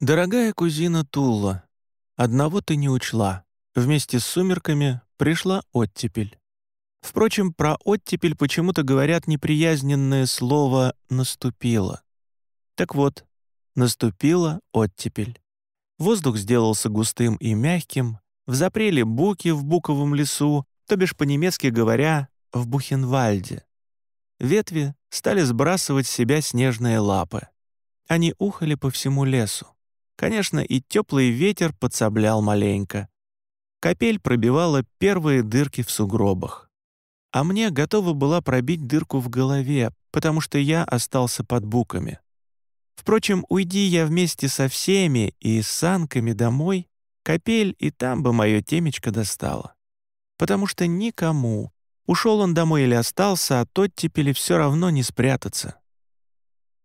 Дорогая кузина Тула, одного ты не учла. Вместе с сумерками пришла оттепель. Впрочем, про оттепель почему-то говорят неприязненное слово «наступило». Так вот, наступила оттепель. Воздух сделался густым и мягким, взапрели буки в буковом лесу, то бишь по-немецки говоря, в Бухенвальде. Ветви стали сбрасывать с себя снежные лапы. Они ухали по всему лесу. Конечно, и теплый ветер подсоблял маленько. Капель пробивала первые дырки в сугробах. А мне готова была пробить дырку в голове, потому что я остался под буками. Впрочем, уйди я вместе со всеми и с санками домой, капель и там бы мое темечко достала. Потому что никому, ушел он домой или остался, от оттепели все равно не спрятаться.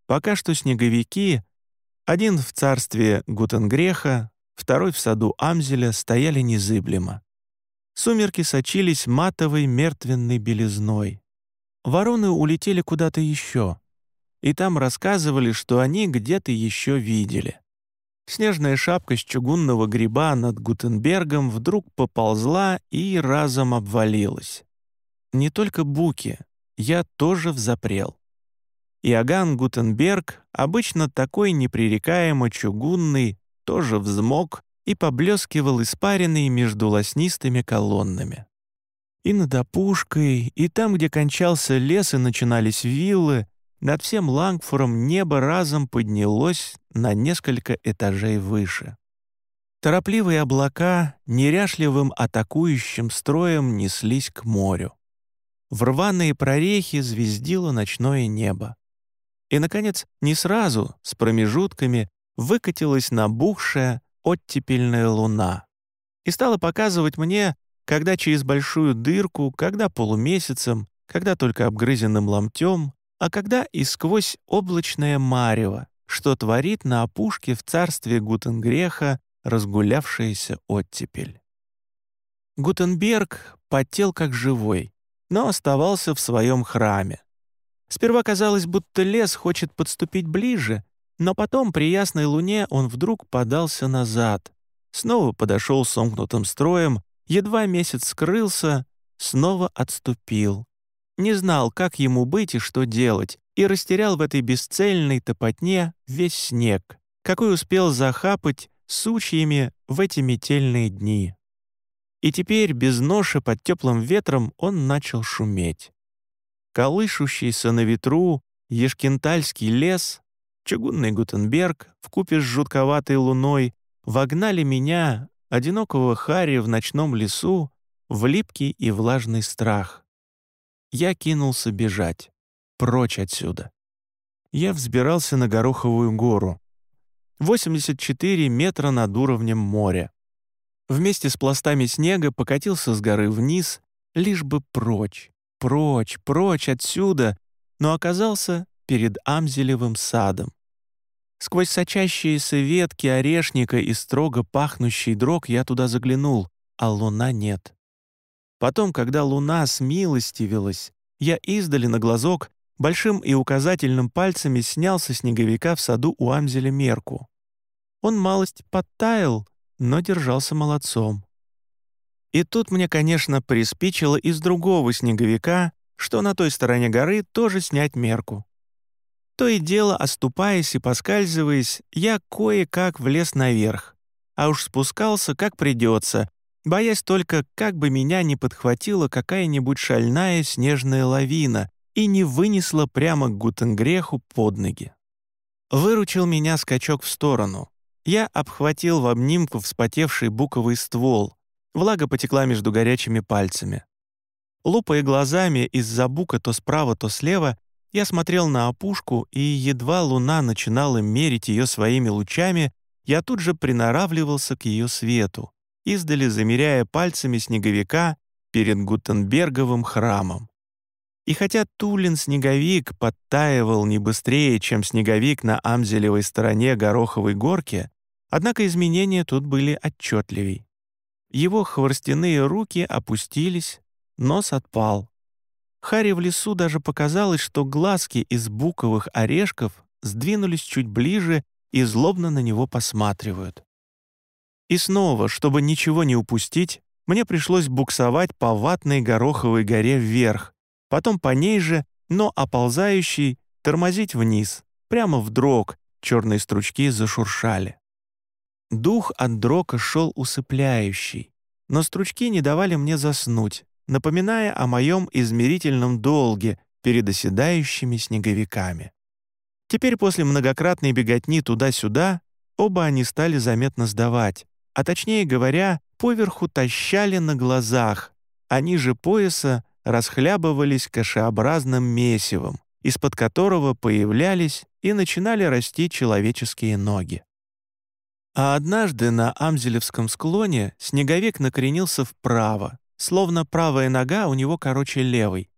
Пока что снеговики, один в царстве Гутенгреха, второй в саду Амзеля, стояли незыблемо. Сумерки сочились матовой мертвенной белизной. Вороны улетели куда-то еще, и там рассказывали, что они где-то еще видели. Снежная шапка с чугунного гриба над Гутенбергом вдруг поползла и разом обвалилась. Не только буки, я тоже взапрел. Иоганн Гутенберг, обычно такой непререкаемо чугунный, тоже взмок и поблескивал испаренный между лоснистыми колоннами. И над опушкой, и там, где кончался лес и начинались виллы, над всем Лангфором небо разом поднялось на несколько этажей выше. Торопливые облака неряшливым атакующим строем неслись к морю. В рваные прорехи звездило ночное небо. И, наконец, не сразу, с промежутками, выкатилась набухшая, оттепельная луна и стала показывать мне, когда через большую дырку, когда полумесяцем, когда только обгрызенным ломтем, а когда и сквозь облачное марево, что творит на опушке в царстве Гутенгреха разгулявшаяся оттепель. Гутенберг потел как живой, но оставался в своем храме, Сперва казалось, будто лес хочет подступить ближе, но потом при ясной луне он вдруг подался назад. Снова подошел сомкнутым строем, едва месяц скрылся, снова отступил. Не знал, как ему быть и что делать, и растерял в этой бесцельной топотне весь снег, какой успел захапать сучьями в эти метельные дни. И теперь без ноши под теплым ветром он начал шуметь колышущийся на ветру Ешкентальский лес, чугунный Гутенберг вкупе с жутковатой луной вогнали меня, одинокого Хари в ночном лесу, в липкий и влажный страх. Я кинулся бежать, прочь отсюда. Я взбирался на Гороховую гору. 84 метра над уровнем моря. Вместе с пластами снега покатился с горы вниз, лишь бы прочь, прочь, прочь отсюда, но оказался перед Амзелевым садом. Сквозь сочащиеся ветки орешника и строго пахнущий дрог я туда заглянул, а луна нет. Потом, когда луна смилостивилась, я издали на глазок большим и указательным пальцами снял со снеговика в саду у Амзеля мерку. Он малость подтаял, но держался молодцом. И тут мне, конечно, приспичило из другого снеговика, что на той стороне горы тоже снять мерку. То и дело, оступаясь и поскальзываясь, я кое-как влез наверх, а уж спускался как придется, боясь только, как бы меня не подхватила какая-нибудь шальная снежная лавина и не вынесла прямо к Гутенгреху под ноги. Выручил меня скачок в сторону. Я обхватил в обнимку вспотевший буковый ствол — Влага потекла между горячими пальцами. Лупая глазами из-за бука то справа, то слева, я смотрел на опушку, и едва луна начинала мерить ее своими лучами, я тут же приноравливался к ее свету, издали замеряя пальцами снеговика перед Гутенберговым храмом. И хотя Тулин-снеговик подтаивал не быстрее, чем снеговик на Амзелевой стороне Гороховой горки, однако изменения тут были отчетливей. Его хворостяные руки опустились, нос отпал. Харе в лесу даже показалось, что глазки из буковых орешков сдвинулись чуть ближе и злобно на него посматривают. И снова, чтобы ничего не упустить, мне пришлось буксовать по ватной гороховой горе вверх, потом по ней же, но оползающей, тормозить вниз, прямо в дрог, черные стручки зашуршали. Дух от дрока шел усыпляющий, но стручки не давали мне заснуть, напоминая о моем измерительном долге перед оседающими снеговиками. Теперь после многократной беготни туда-сюда оба они стали заметно сдавать, а точнее говоря, поверху тащали на глазах, а ниже пояса расхлябывались кашеобразным месивом, из-под которого появлялись и начинали расти человеческие ноги. А однажды на Амзелевском склоне снеговик накренился вправо, словно правая нога у него короче левой.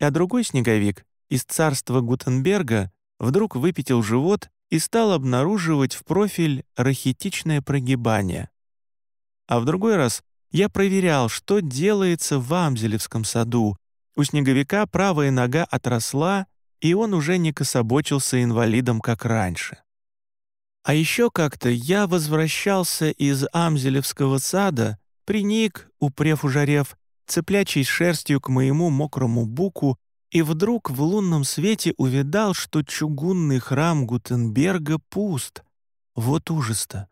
А другой снеговик из царства Гутенберга вдруг выпятил живот и стал обнаруживать в профиль рахитичное прогибание. А в другой раз я проверял, что делается в Амзелевском саду. У снеговика правая нога отросла, и он уже не кособочился инвалидом, как раньше. А еще как-то я возвращался из Амзелевского сада, приник, упрев ужарев, цеплячись шерстью к моему мокрому буку, и вдруг в лунном свете увидал, что чугунный храм Гутенберга пуст. Вот ужас-то!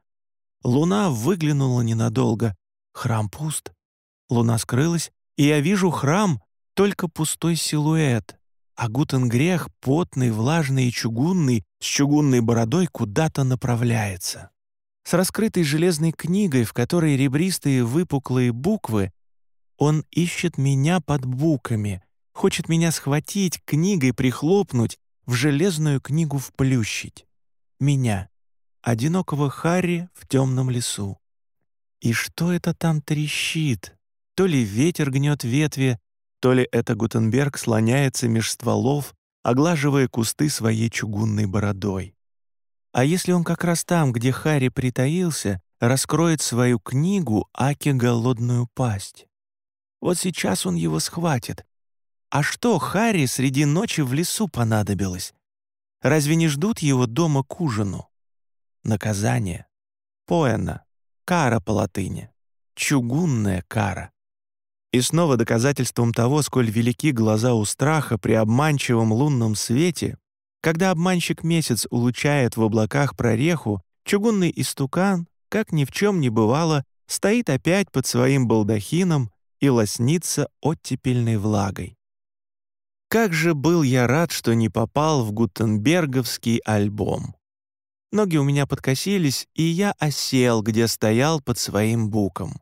Луна выглянула ненадолго. Храм пуст. Луна скрылась, и я вижу храм, только пустой силуэт. А Гутенгрех, потный, влажный и чугунный, с чугунной бородой куда-то направляется. С раскрытой железной книгой, в которой ребристые выпуклые буквы, он ищет меня под буками, хочет меня схватить, книгой прихлопнуть, в железную книгу вплющить. Меня одинокого Харри в темном лесу. И что это там трещит? То ли ветер гнет ветви, то ли это Гутенберг слоняется меж стволов, оглаживая кусты своей чугунной бородой. А если он как раз там, где Харри притаился, раскроет свою книгу «Аки голодную пасть»? Вот сейчас он его схватит. А что Харри среди ночи в лесу понадобилось? Разве не ждут его дома к ужину? наказание. Поэна, кара по латыни, чугунная кара. И снова доказательством того, сколь велики глаза у страха при обманчивом лунном свете, когда обманщик месяц улучает в облаках прореху, чугунный истукан, как ни в чем не бывало, стоит опять под своим балдахином и лоснится оттепельной влагой. Как же был я рад, что не попал в гутенберговский альбом. Ноги у меня подкосились, и я осел, где стоял под своим буком.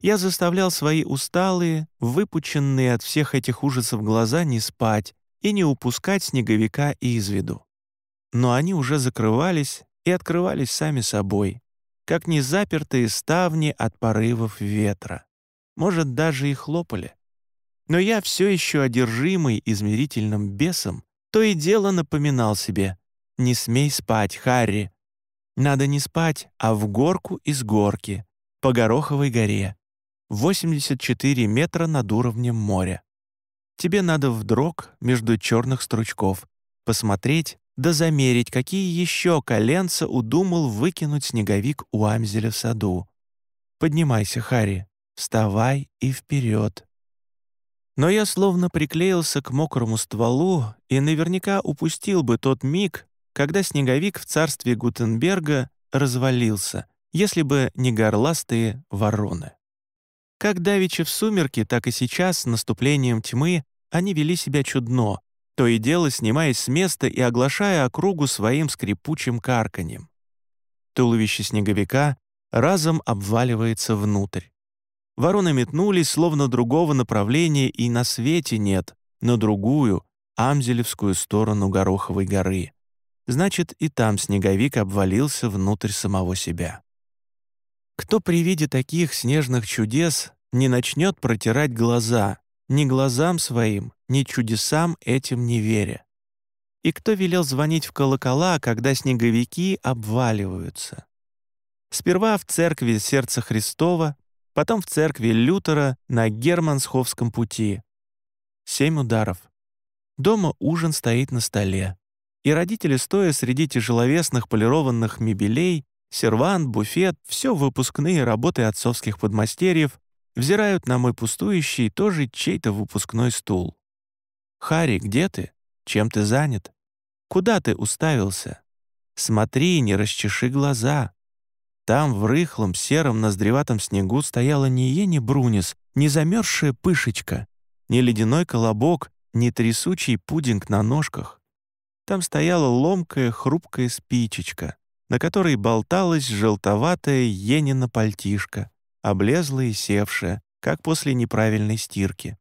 Я заставлял свои усталые, выпученные от всех этих ужасов глаза не спать и не упускать снеговика из виду. Но они уже закрывались и открывались сами собой, как незапертые ставни от порывов ветра. Может, даже и хлопали. Но я все еще одержимый измерительным бесом, то и дело напоминал себе — «Не смей спать, Харри. Надо не спать, а в горку из горки, по Гороховой горе, 84 метра над уровнем моря. Тебе надо вдрог между черных стручков, посмотреть да замерить, какие еще коленца удумал выкинуть снеговик у Амзеля в саду. Поднимайся, Харри, вставай и вперед. Но я словно приклеился к мокрому стволу и наверняка упустил бы тот миг, когда снеговик в царстве Гутенберга развалился, если бы не горластые вороны. Как давеча в сумерки, так и сейчас, с наступлением тьмы, они вели себя чудно, то и дело снимаясь с места и оглашая округу своим скрипучим карканьем. Туловище снеговика разом обваливается внутрь. Вороны метнулись, словно другого направления и на свете нет, на другую, Амзелевскую сторону Гороховой горы. Значит, и там снеговик обвалился внутрь самого себя. Кто при виде таких снежных чудес не начнет протирать глаза, ни глазам своим, ни чудесам этим не веря? И кто велел звонить в колокола, когда снеговики обваливаются? Сперва в церкви Сердца Христова, потом в церкви Лютера на Германсховском пути. Семь ударов. Дома ужин стоит на столе. И родители, стоя среди тяжеловесных полированных мебелей, сервант, буфет, все выпускные работы отцовских подмастерьев, взирают на мой пустующий, тоже чей-то выпускной стул. «Харри, где ты? Чем ты занят? Куда ты уставился? Смотри, не расчеши глаза. Там, в рыхлом, сером, ноздреватом снегу стояла не Ени Брунис, не замерзшая пышечка, не ледяной колобок, не трясучий пудинг на ножках. Там стояла ломкая, хрупкая спичечка, на которой болталась желтоватая Енина пальтишка, облезлая и севшая, как после неправильной стирки.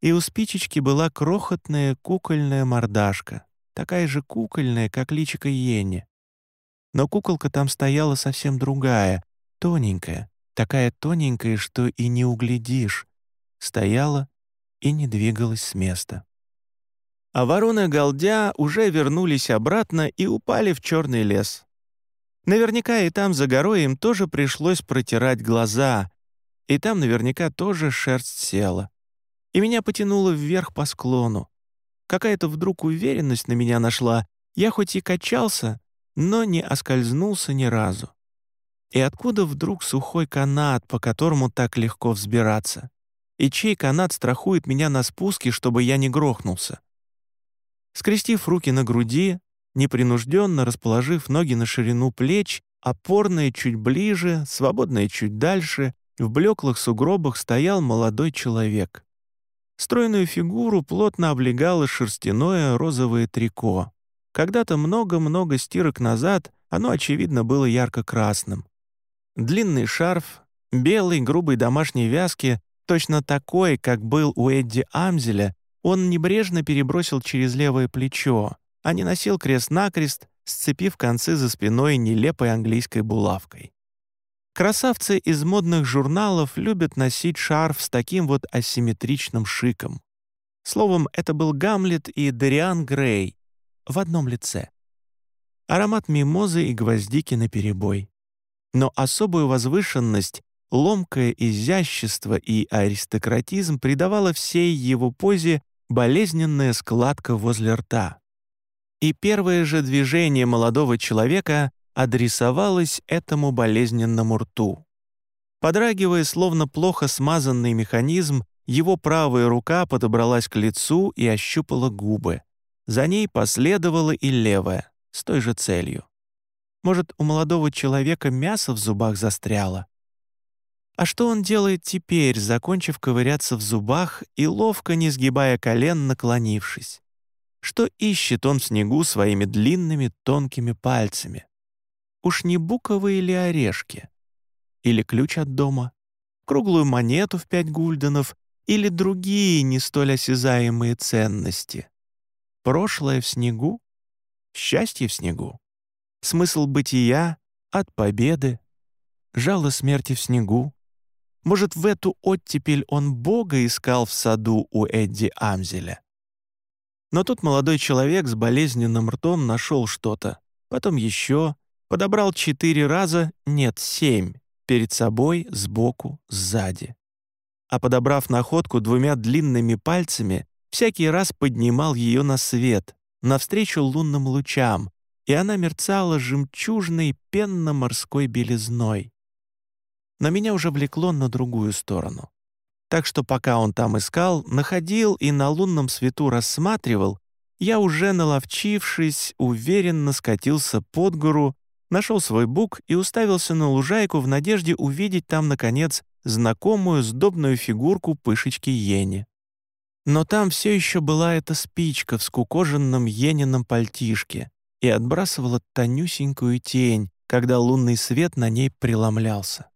И у спичечки была крохотная кукольная мордашка, такая же кукольная, как личико Йенни. Но куколка там стояла совсем другая, тоненькая, такая тоненькая, что и не углядишь. Стояла и не двигалась с места. А вороны галдя уже вернулись обратно и упали в черный лес. Наверняка и там за горой им тоже пришлось протирать глаза, и там наверняка тоже шерсть села. И меня потянуло вверх по склону. Какая-то вдруг уверенность на меня нашла. Я хоть и качался, но не оскользнулся ни разу. И откуда вдруг сухой канат, по которому так легко взбираться? И чей канат страхует меня на спуске, чтобы я не грохнулся? Скрестив руки на груди, непринужденно расположив ноги на ширину плеч, опорные чуть ближе, свободные чуть дальше, в блеклых сугробах стоял молодой человек. Стройную фигуру плотно облегало шерстяное розовое трико. Когда-то много-много стирок назад оно, очевидно, было ярко-красным. Длинный шарф, белый, грубой домашней вязки, точно такой, как был у Эдди Амзеля, он небрежно перебросил через левое плечо, а не носил крест-накрест, сцепив концы за спиной нелепой английской булавкой. Красавцы из модных журналов любят носить шарф с таким вот асимметричным шиком. Словом, это был Гамлет и Дариан Грей, в одном лице. Аромат мимозы и гвоздики наперебой. Но особую возвышенность, ломкое изящество и аристократизм придавало всей его позе болезненная складка возле рта. И первое же движение молодого человека адресовалось этому болезненному рту. Подрагивая, словно плохо смазанный механизм, его правая рука подобралась к лицу и ощупала губы. За ней последовала и левая, с той же целью. Может, у молодого человека мясо в зубах застряло? А что он делает теперь, закончив ковыряться в зубах и ловко, не сгибая колен, наклонившись? Что ищет он в снегу своими длинными тонкими пальцами? Уж не буковые ли орешки? Или ключ от дома? Круглую монету в пять гульденов? Или другие не столь осязаемые ценности? Прошлое в снегу? Счастье в снегу? Смысл бытия от победы? Жало смерти в снегу? Может, в эту оттепель он Бога искал в саду у Эдди Амзеля? Но тут молодой человек с болезненным ртом нашел что-то, потом еще, подобрал четыре раза, нет, семь, перед собой, сбоку, сзади. А подобрав находку двумя длинными пальцами, всякий раз поднимал ее на свет, навстречу лунным лучам, и она мерцала жемчужной пенно-морской белизной. Но меня уже влекло на другую сторону. Так что пока он там искал, находил и на лунном свету рассматривал, я уже наловчившись, уверенно скатился под гору, нашел свой бук и уставился на лужайку в надежде увидеть там, наконец, знакомую сдобную фигурку пышечки Ени. Но там все еще была эта спичка в скукоженном Енином пальтишке и отбрасывала тонюсенькую тень, когда лунный свет на ней преломлялся.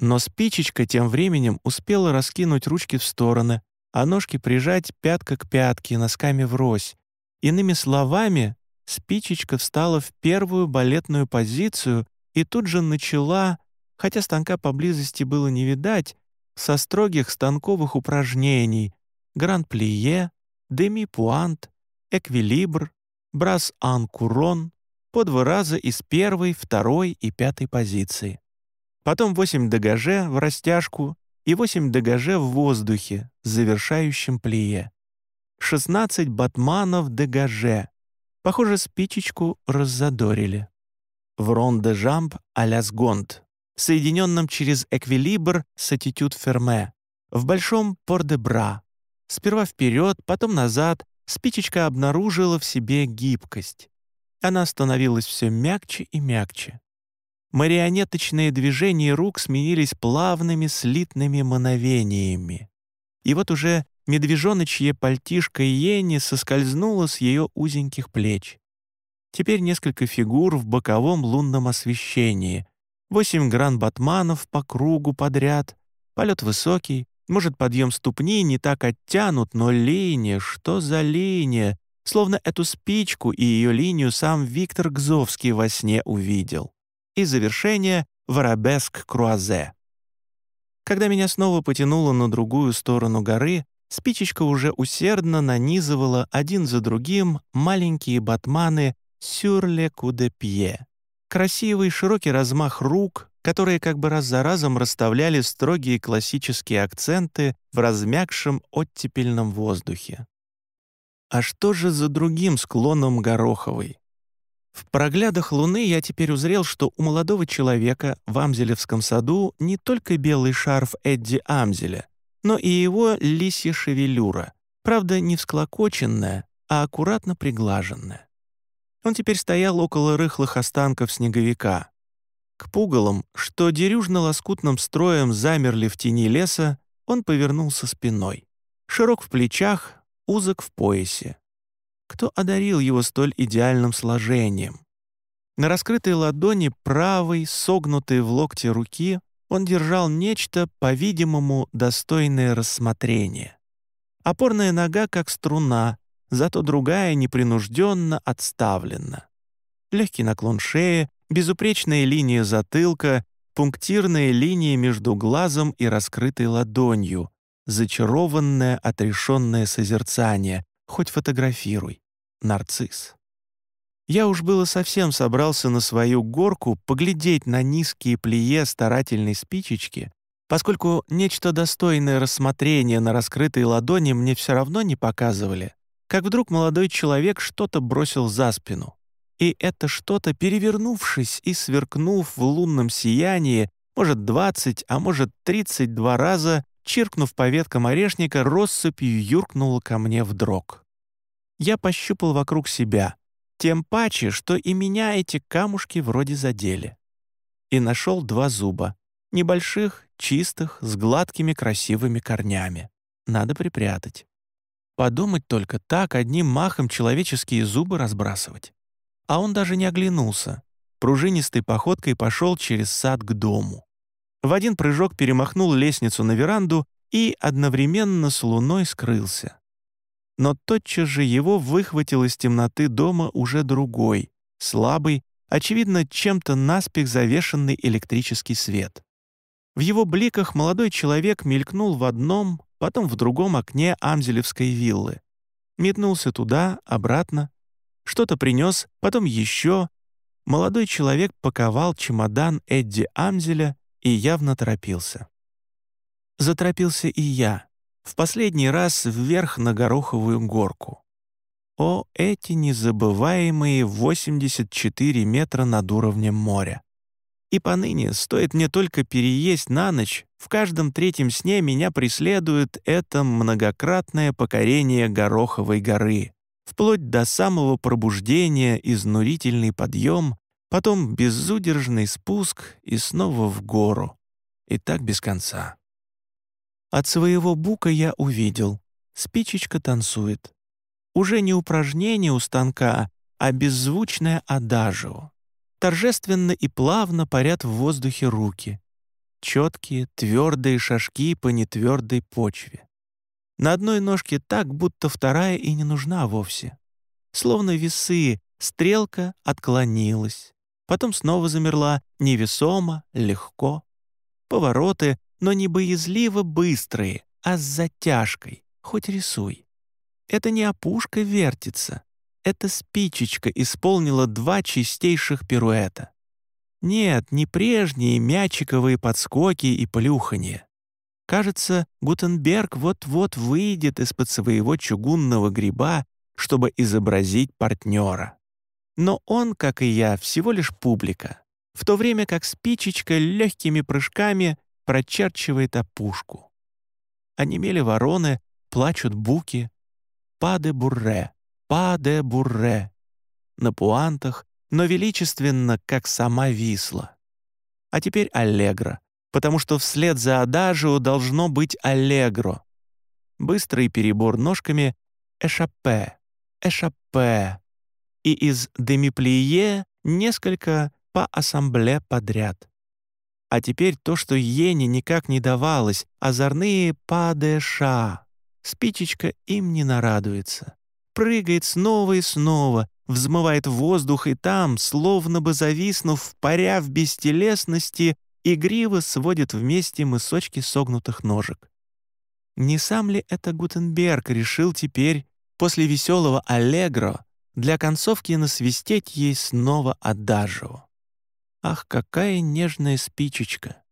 Но спичечка тем временем успела раскинуть ручки в стороны, а ножки прижать пятка к пятке, носками врозь. Иными словами, спичечка встала в первую балетную позицию и тут же начала, хотя станка поблизости было не видать, со строгих станковых упражнений гран-плие, деми-пуант, эквилибр, брас-ан-курон по два раза из первой, второй и пятой позиции. Потом 8 дегаже в растяжку и 8 дегаже в воздухе с завершающим плие. 16 батманов дегаже. Похоже, спичечку раззадорили. В рон-де-жамп а-ля сгонт, соединенном через эквилибр с аттитюд ферме, в большом пор-де-бра. Сперва вперед, потом назад, спичечка обнаружила в себе гибкость. Она становилась все мягче и мягче. Марионеточные движения рук сменились плавными слитными мановениями. И вот уже медвежоночье пальтишко Йенни соскользнуло с ее узеньких плеч. Теперь несколько фигур в боковом лунном освещении, восемь гран-батманов по кругу подряд, полет высокий, может, подъем ступни не так оттянут, но линия, что за линия? Словно эту спичку и ее линию сам Виктор Гзовский во сне увидел. И завершение — Воробеск-Круазе. Когда меня снова потянуло на другую сторону горы, спичечка уже усердно нанизывала один за другим маленькие батманы «Сюрле кудепье». Красивый широкий размах рук, которые как бы раз за разом расставляли строгие классические акценты в размягшем оттепельном воздухе. А что же за другим склоном Гороховой? В проглядах Луны я теперь узрел, что у молодого человека в Амзелевском саду не только белый шарф Эдди Амзеля, но и его лисья шевелюра, правда, не всклокоченная, а аккуратно приглаженная. Он теперь стоял около рыхлых останков снеговика. К пугалам, что дерюжно-лоскутным строем замерли в тени леса, он повернулся спиной. Широк в плечах, узок в поясе. Кто одарил его столь идеальным сложением? На раскрытой ладони правой, согнутой в локте руки, он держал нечто, по-видимому, достойное рассмотрения. Опорная нога как струна, зато другая непринужденно отставлена. Легкий наклон шеи, безупречная линия затылка, пунктирная линия между глазом и раскрытой ладонью, зачарованное отрешенное созерцание, хоть фотографируй. Нарцисс. Я уж было совсем собрался на свою горку поглядеть на низкие плие старательной спичечки, поскольку нечто достойное рассмотрения на раскрытой ладони мне все равно не показывали, как вдруг молодой человек что-то бросил за спину. И это что-то, перевернувшись и сверкнув в лунном сиянии, может, двадцать, а может, тридцать два раза, чиркнув по веткам орешника, россыпью юркнуло ко мне в дрог. Я пощупал вокруг себя, тем паче, что и меня эти камушки вроде задели. И нашел два зуба, небольших, чистых, с гладкими красивыми корнями. Надо припрятать. Подумать только так одним махом человеческие зубы разбрасывать. А он даже не оглянулся. Пружинистой походкой пошел через сад к дому. В один прыжок перемахнул лестницу на веранду и одновременно с луной скрылся. Но тотчас же его выхватил из темноты дома уже другой, слабый, очевидно, чем-то наспех завешенный электрический свет. В его бликах молодой человек мелькнул в одном, потом в другом окне Амзелевской виллы. Метнулся туда, обратно. Что-то принес, потом еще. Молодой человек паковал чемодан Эдди Амзеля и явно торопился. Заторопился и я. В последний раз вверх на Гороховую горку. О, эти незабываемые 84 метра над уровнем моря! И поныне, стоит мне только переесть на ночь, в каждом третьем сне меня преследует это многократное покорение Гороховой горы, вплоть до самого пробуждения изнурительный подъем, потом безудержный спуск и снова в гору. И так без конца. От своего бука я увидел. Спичечка танцует. Уже не упражнение у станка, а беззвучное адажио торжественно и плавно парят в воздухе руки. Четкие, твердые шажки по нетвердой почве. На одной ножке так, будто вторая и не нужна вовсе. Словно весы, стрелка отклонилась. Потом снова замерла, невесомо, легко. Повороты, но не боязливо быстрые, а с затяжкой, хоть рисуй. Это не опушка вертится, эта спичечка исполнила два чистейших пируэта. Нет, не прежние мячиковые подскоки и плюханье. Кажется, Гутенберг вот-вот выйдет из-под своего чугунного гриба, чтобы изобразить партнера. Но он, как и я, всего лишь публика, в то время как спичечка легкими прыжками прочерчивает опушку. Онемели вороны, плачут буки. Паде-бурре, паде-бурре. На пуантах, но величественно, как сама Висла. А теперь аллегро, потому что вслед за адажио должно быть аллегро. Быстрый перебор ножками «эшапе», «эшапе». И из «демиплие» несколько по ассамбле подряд. А теперь то, что Йене никак не давалось, озорные падеша. Спичечка им не нарадуется. Прыгает снова и снова, взмывает воздух и там, словно бы зависнув, паря в бестелесности, игриво сводит вместе мысочки согнутых ножек. Не сам ли это Гутенберг решил теперь, после веселого аллегро, для концовки насвистеть ей снова адажио? Ах, какая нежная спичечка!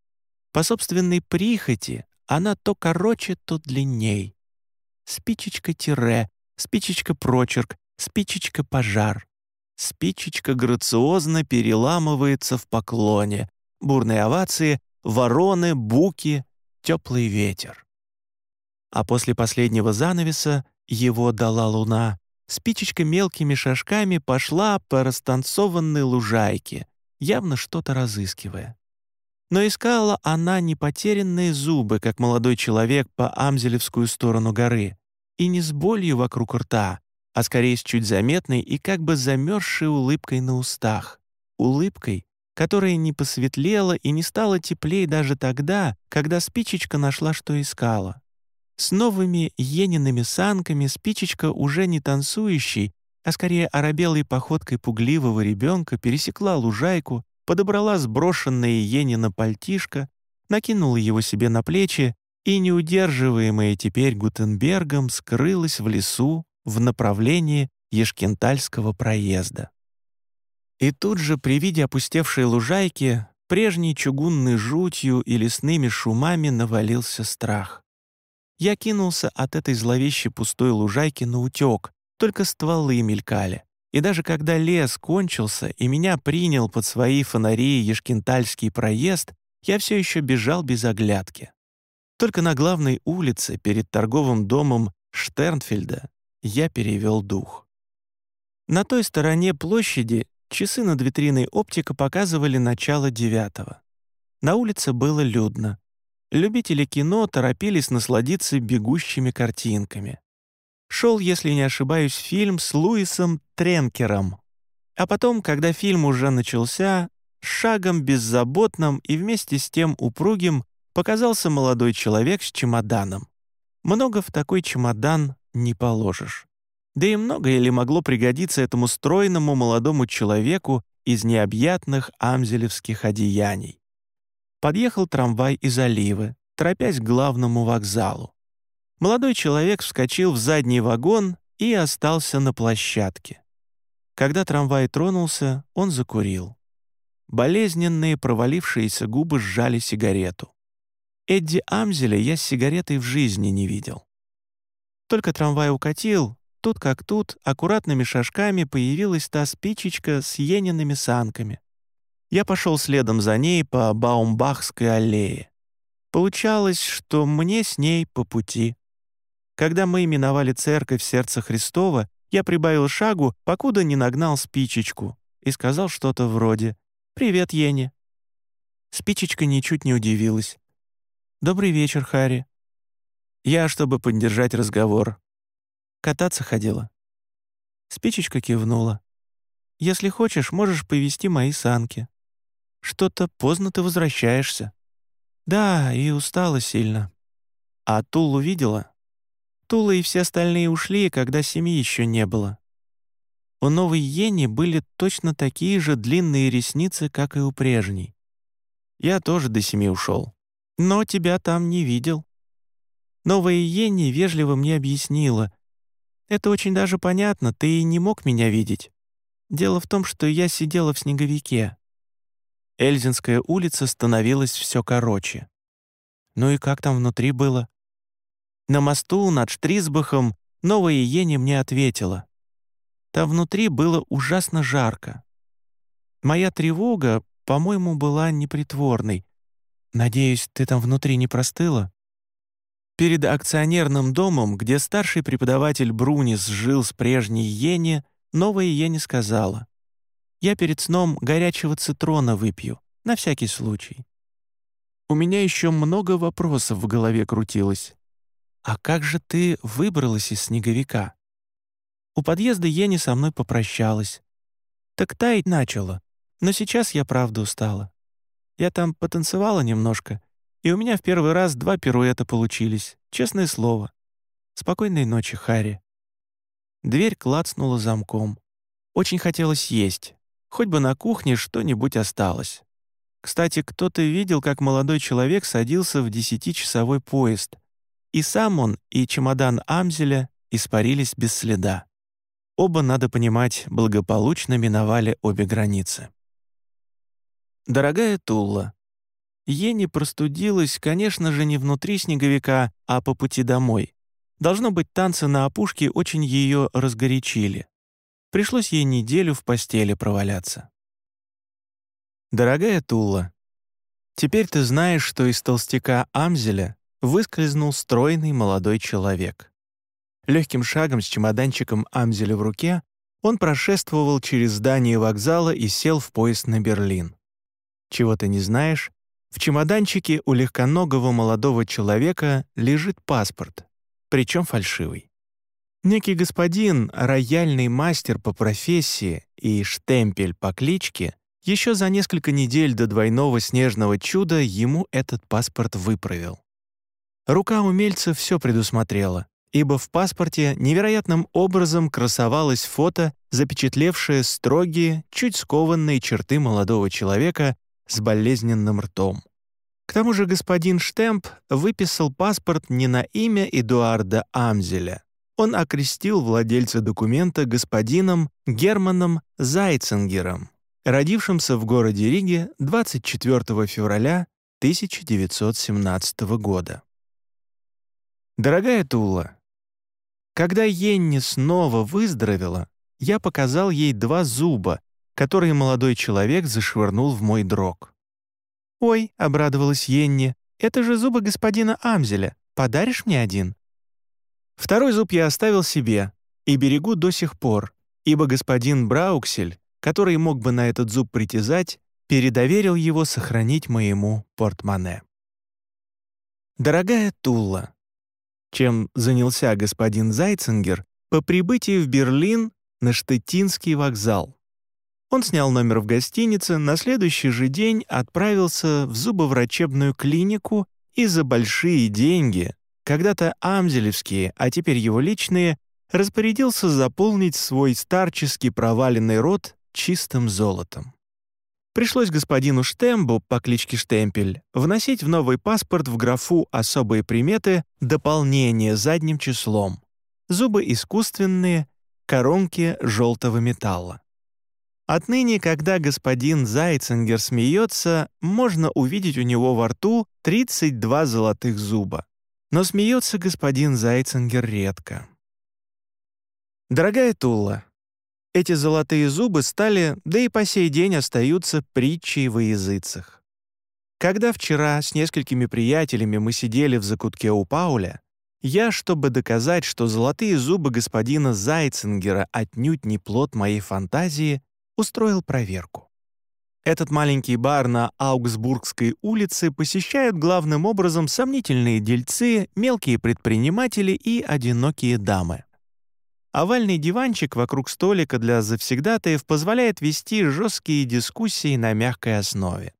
По собственной прихоти она то короче, то длинней. Спичечка-тире, спичечка-прочерк, спичечка-пожар. Спичечка грациозно переламывается в поклоне. Бурные овации, вороны, буки, теплый ветер. А после последнего занавеса его дала луна. Спичечка мелкими шажками пошла по растанцованной лужайке, явно что-то разыскивая. Но искала она не потерянные зубы, как молодой человек по Амзелевскую сторону горы, и не с болью вокруг рта, а скорее с чуть заметной и как бы замерзшей улыбкой на устах. Улыбкой, которая не посветлела и не стала теплее даже тогда, когда спичечка нашла, что искала. С новыми ениными санками спичечка уже не танцующий, а скорее оробелой походкой пугливого ребенка пересекла лужайку, подобрала сброшенное Енина пальтишко, накинула его себе на плечи и, неудерживаемая теперь Гутенбергом, скрылась в лесу в направлении Ешкентальского проезда. И тут же при виде опустевшей лужайки прежней чугунной жутью и лесными шумами навалился страх. Я кинулся от этой зловещей пустой лужайки на утек, только стволы мелькали. И даже когда лес кончился и меня принял под свои фонари Ешкентальский проезд, я все еще бежал без оглядки. Только на главной улице перед торговым домом Штернфельда я перевел дух. На той стороне площади часы над витриной оптика показывали начало девятого. На улице было людно. Любители кино торопились насладиться бегущими картинками шел, если не ошибаюсь, фильм с Луисом Тренкером. А потом, когда фильм уже начался, шагом беззаботным и вместе с тем упругим показался молодой человек с чемоданом. Много в такой чемодан не положишь. Да и многое ли могло пригодиться этому стройному молодому человеку из необъятных амзелевских одеяний. Подъехал трамвай из Оливы, торопясь к главному вокзалу. Молодой человек вскочил в задний вагон и остался на площадке. Когда трамвай тронулся, он закурил. Болезненные провалившиеся губы сжали сигарету. Эдди Амзеля я с сигаретой в жизни не видел. Только трамвай укатил, тут как тут, аккуратными шажками появилась та спичечка с ениными санками. Я пошел следом за ней по Баумбахской аллее. Получалось, что мне с ней по пути. Когда мы миновали церковь Сердца Христова, я прибавил шагу, покуда не нагнал спичечку, и сказал что-то вроде «Привет, Йенни». Спичечка ничуть не удивилась. «Добрый вечер, Харри». Я, чтобы поддержать разговор. Кататься ходила. Спичечка кивнула. «Если хочешь, можешь повезти мои санки. Что-то поздно ты возвращаешься». «Да, и устала сильно». «А Тулу видела?» Тула и все остальные ушли, когда семьи еще не было. У новой Ени были точно такие же длинные ресницы, как и у прежней. Я тоже до семи ушел. Но тебя там не видел. Новая Ени вежливо мне объяснила. Это очень даже понятно, ты и не мог меня видеть. Дело в том, что я сидела в снеговике. Эльзинская улица становилась все короче. Ну и как там внутри было? На мосту над Штрисбахом новая Ени мне ответила. там внутри было ужасно жарко. Моя тревога, по-моему, была непритворной. Надеюсь, ты там внутри не простыла? Перед акционерным домом, где старший преподаватель Брунис жил с прежней Йенни, новая Йенни сказала. «Я перед сном горячего цитрона выпью, на всякий случай». У меня еще много вопросов в голове крутилось. «А как же ты выбралась из снеговика?» У подъезда Йенни со мной попрощалась. Так таять начала, но сейчас я правда устала. Я там потанцевала немножко, и у меня в первый раз два пируэта получились, честное слово. Спокойной ночи, Харри. Дверь клацнула замком. Очень хотелось есть. Хоть бы на кухне что-нибудь осталось. Кстати, кто-то видел, как молодой человек садился в десятичасовой поезд. И сам он, и чемодан Амзеля испарились без следа. Оба, надо понимать, благополучно миновали обе границы. Дорогая Тулла, Ени простудилась, конечно же, не внутри снеговика, а по пути домой. Должно быть, танцы на опушке очень ее разгорячили. Пришлось ей неделю в постели проваляться. Дорогая Тула, теперь ты знаешь, что из толстяка Амзеля выскользнул стройный молодой человек. Легким шагом с чемоданчиком Амзеля в руке он прошествовал через здание вокзала и сел в поезд на Берлин. Чего ты не знаешь, в чемоданчике у легконогого молодого человека лежит паспорт, причем фальшивый. Некий господин, рояльный мастер по профессии и штемпель по кличке, еще за несколько недель до двойного снежного чуда ему этот паспорт выправил. Рука умельца все предусмотрела, ибо в паспорте невероятным образом красовалось фото, запечатлевшее строгие, чуть скованные черты молодого человека с болезненным ртом. К тому же господин Штемп выписал паспорт не на имя Эдуарда Амзеля. Он окрестил владельца документа господином Германом Зайцингером, родившимся в городе Риге 24 февраля 1917 года. Дорогая Тула, когда Йенни снова выздоровела, я показал ей два зуба, который молодой человек зашвырнул в мой дрог. «Ой», — обрадовалась Йенни, — «это же зубы господина Амзеля. Подаришь мне один?» Второй зуб я оставил себе и берегу до сих пор, ибо господин Брауксель, который мог бы на этот зуб притязать, передоверил его сохранить моему портмоне. Дорогая Тулла, чем занялся господин Зайцингер по прибытии в Берлин на Штеттинский вокзал. Он снял номер в гостинице, на следующий же день отправился в зубоврачебную клинику и за большие деньги, когда-то амзелевские, а теперь его личные, распорядился заполнить свой старческий проваленный рот чистым золотом. Пришлось господину Штембу по кличке Штемпель вносить в новый паспорт в графу «Особые приметы» дополнение задним числом. Зубы искусственные, коронки желтого металла. Отныне, когда господин Зайцингер смеется, можно увидеть у него во рту 32 золотых зуба. Но смеется господин Зайцингер редко. Дорогая Тула, эти золотые зубы стали, да и по сей день остаются притчей во языцах. Когда вчера с несколькими приятелями мы сидели в закутке у Пауля, я, чтобы доказать, что золотые зубы господина Зайцингера отнюдь не плод моей фантазии, устроил проверку. Этот маленький бар на Аугсбургской улице посещают главным образом сомнительные дельцы, мелкие предприниматели и одинокие дамы. Овальный диванчик вокруг столика для завсегдатаев позволяет вести жесткие дискуссии на мягкой основе.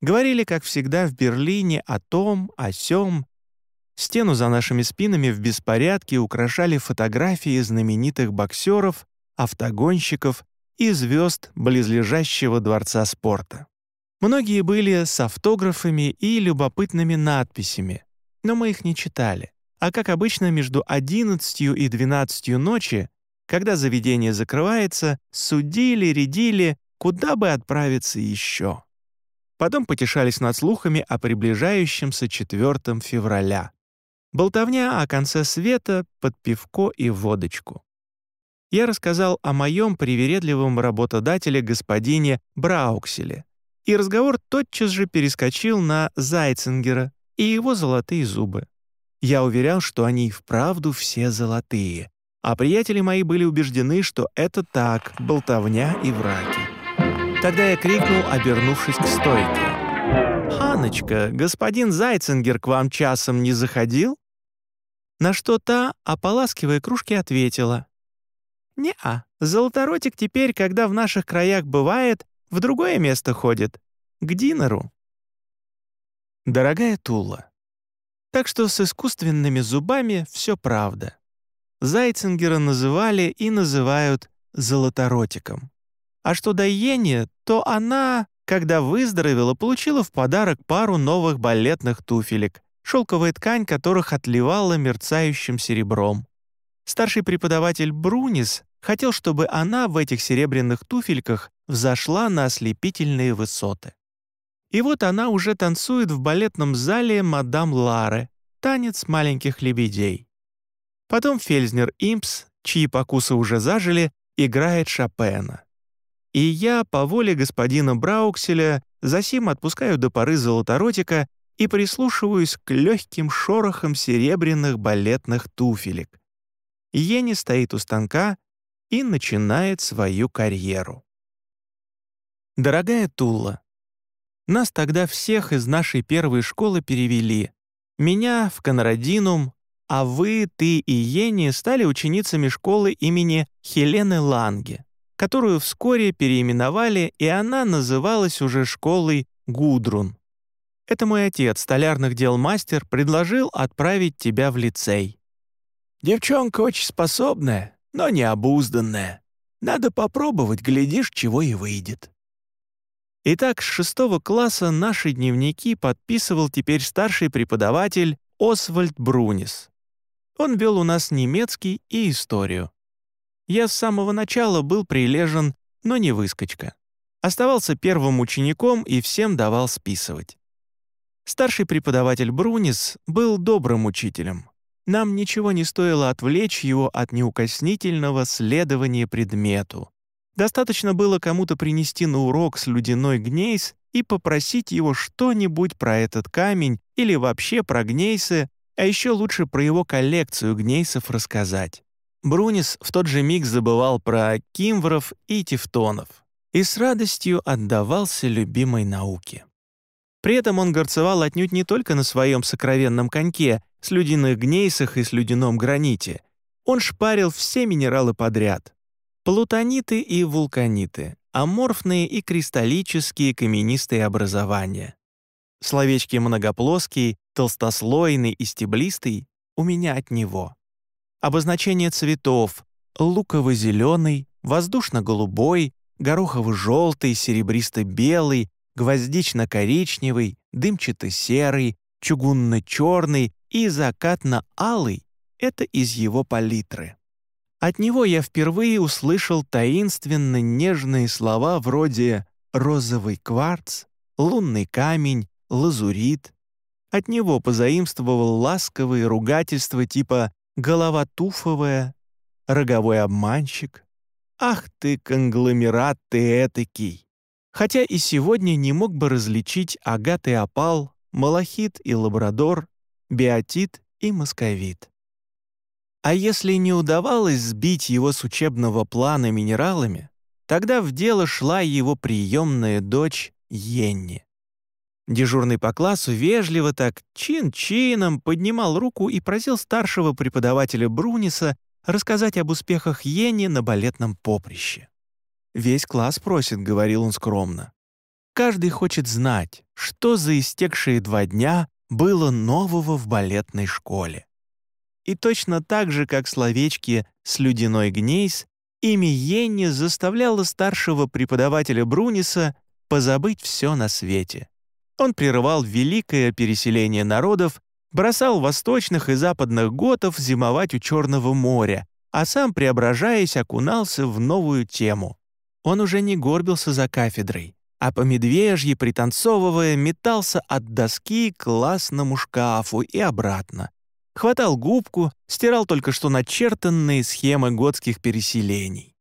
Говорили, как всегда, в Берлине о том, о сём. Стену за нашими спинами в беспорядке украшали фотографии знаменитых боксеров, автогонщиков и звезд близлежащего дворца спорта. Многие были с автографами и любопытными надписями, но мы их не читали. А как обычно, между 11 и 12 ночи, когда заведение закрывается, судили, рядили, куда бы отправиться еще. Потом потешались над слухами о приближающемся 4 февраля. Болтовня о конце света под пивко и водочку. Я рассказал о моем привередливом работодателе господине Браукселе, и разговор тотчас же перескочил на Зайцингера и его золотые зубы. Я уверял, что они и вправду все золотые, а приятели мои были убеждены, что это так, болтовня и враки. Тогда я крикнул, обернувшись к стойке. «Ханочка, господин Зайцингер к вам часом не заходил?» На что та, ополаскивая кружки, ответила. «Не-а, золоторотик теперь, когда в наших краях бывает, в другое место ходит. К Динору». Дорогая Тула, так что с искусственными зубами все правда. Зайцингера называли и называют золоторотиком. А что до Йенни, то она, когда выздоровела, получила в подарок пару новых балетных туфелек, шелковая ткань которых отливала мерцающим серебром. Старший преподаватель Брунис хотел, чтобы она в этих серебряных туфельках взошла на ослепительные высоты. И вот она уже танцует в балетном зале мадам Лары, танец маленьких лебедей. Потом Фельзнер Импс, чьи покусы уже зажили, играет Шопена. И я, по воле господина Браукселя, засим отпускаю до поры золоторотика и прислушиваюсь к легким шорохам серебряных балетных туфелек. Ени стоит у станка и начинает свою карьеру. Дорогая Тула, нас тогда всех из нашей первой школы перевели. Меня в Конрадинум, а вы, ты и Ени стали ученицами школы имени Хелены Ланге, которую вскоре переименовали, и она называлась уже школой Гудрун. Это мой отец, столярных дел мастер, предложил отправить тебя в лицей. Девчонка очень способная, но необузданная. Надо попробовать, глядишь, чего и выйдет. Итак, с шестого класса наши дневники подписывал теперь старший преподаватель Освальд Брунис. Он вел у нас немецкий и историю. Я с самого начала был прилежен, но не выскочка. Оставался первым учеником и всем давал списывать. Старший преподаватель Брунис был добрым учителем. Нам ничего не стоило отвлечь его от неукоснительного следования предмету, Достаточно было кому-то принести на урок слюдяной гнейс и попросить его что-нибудь про этот камень или вообще про гнейсы, а еще лучше про его коллекцию гнейсов рассказать. Брунис в тот же миг забывал про кимвров и тевтонов и с радостью отдавался любимой науке. При этом он горцевал отнюдь не только на своем сокровенном коньке, слюдяных гнейсах и слюдяном граните. Он шпарил все минералы подряд. Плутониты и вулканиты, аморфные и кристаллические каменистые образования. Словечки многоплоский, толстослойный и стеблистый у меня от него. Обозначение цветов — луково-зеленый, воздушно-голубой, горохово-желтый, серебристо-белый, гвоздично-коричневый, дымчато-серый, чугунно-черный и закатно-алый — это из его палитры. От него я впервые услышал таинственно нежные слова вроде «розовый кварц», «лунный камень», «лазурит». От него позаимствовал ласковые ругательства типа «голова туфовая», «роговой обманщик». «Ах ты, конгломерат ты этакий!» Хотя и сегодня не мог бы различить агат и опал, малахит и лабрадор, биотит и московит. А если не удавалось сбить его с учебного плана минералами, тогда в дело шла его приемная дочь Йенни. Дежурный по классу вежливо так чин-чином поднимал руку и просил старшего преподавателя Бруниса рассказать об успехах Йенни на балетном поприще. «Весь класс просит», — говорил он скромно. «Каждый хочет знать, что за истекшие два дня было нового в балетной школе». И точно так же, как словечки «слюдяной гнейс», имя Йенни заставляло старшего преподавателя Бруниса позабыть все на свете. Он прерывал великое переселение народов, бросал восточных и западных готов зимовать у Черного моря, а сам, преображаясь, окунался в новую тему. Он уже не горбился за кафедрой, а по медвежьи, пританцовывая, метался от доски к классному шкафу и обратно, хватал губку, стирал только что начертанные схемы готских переселений.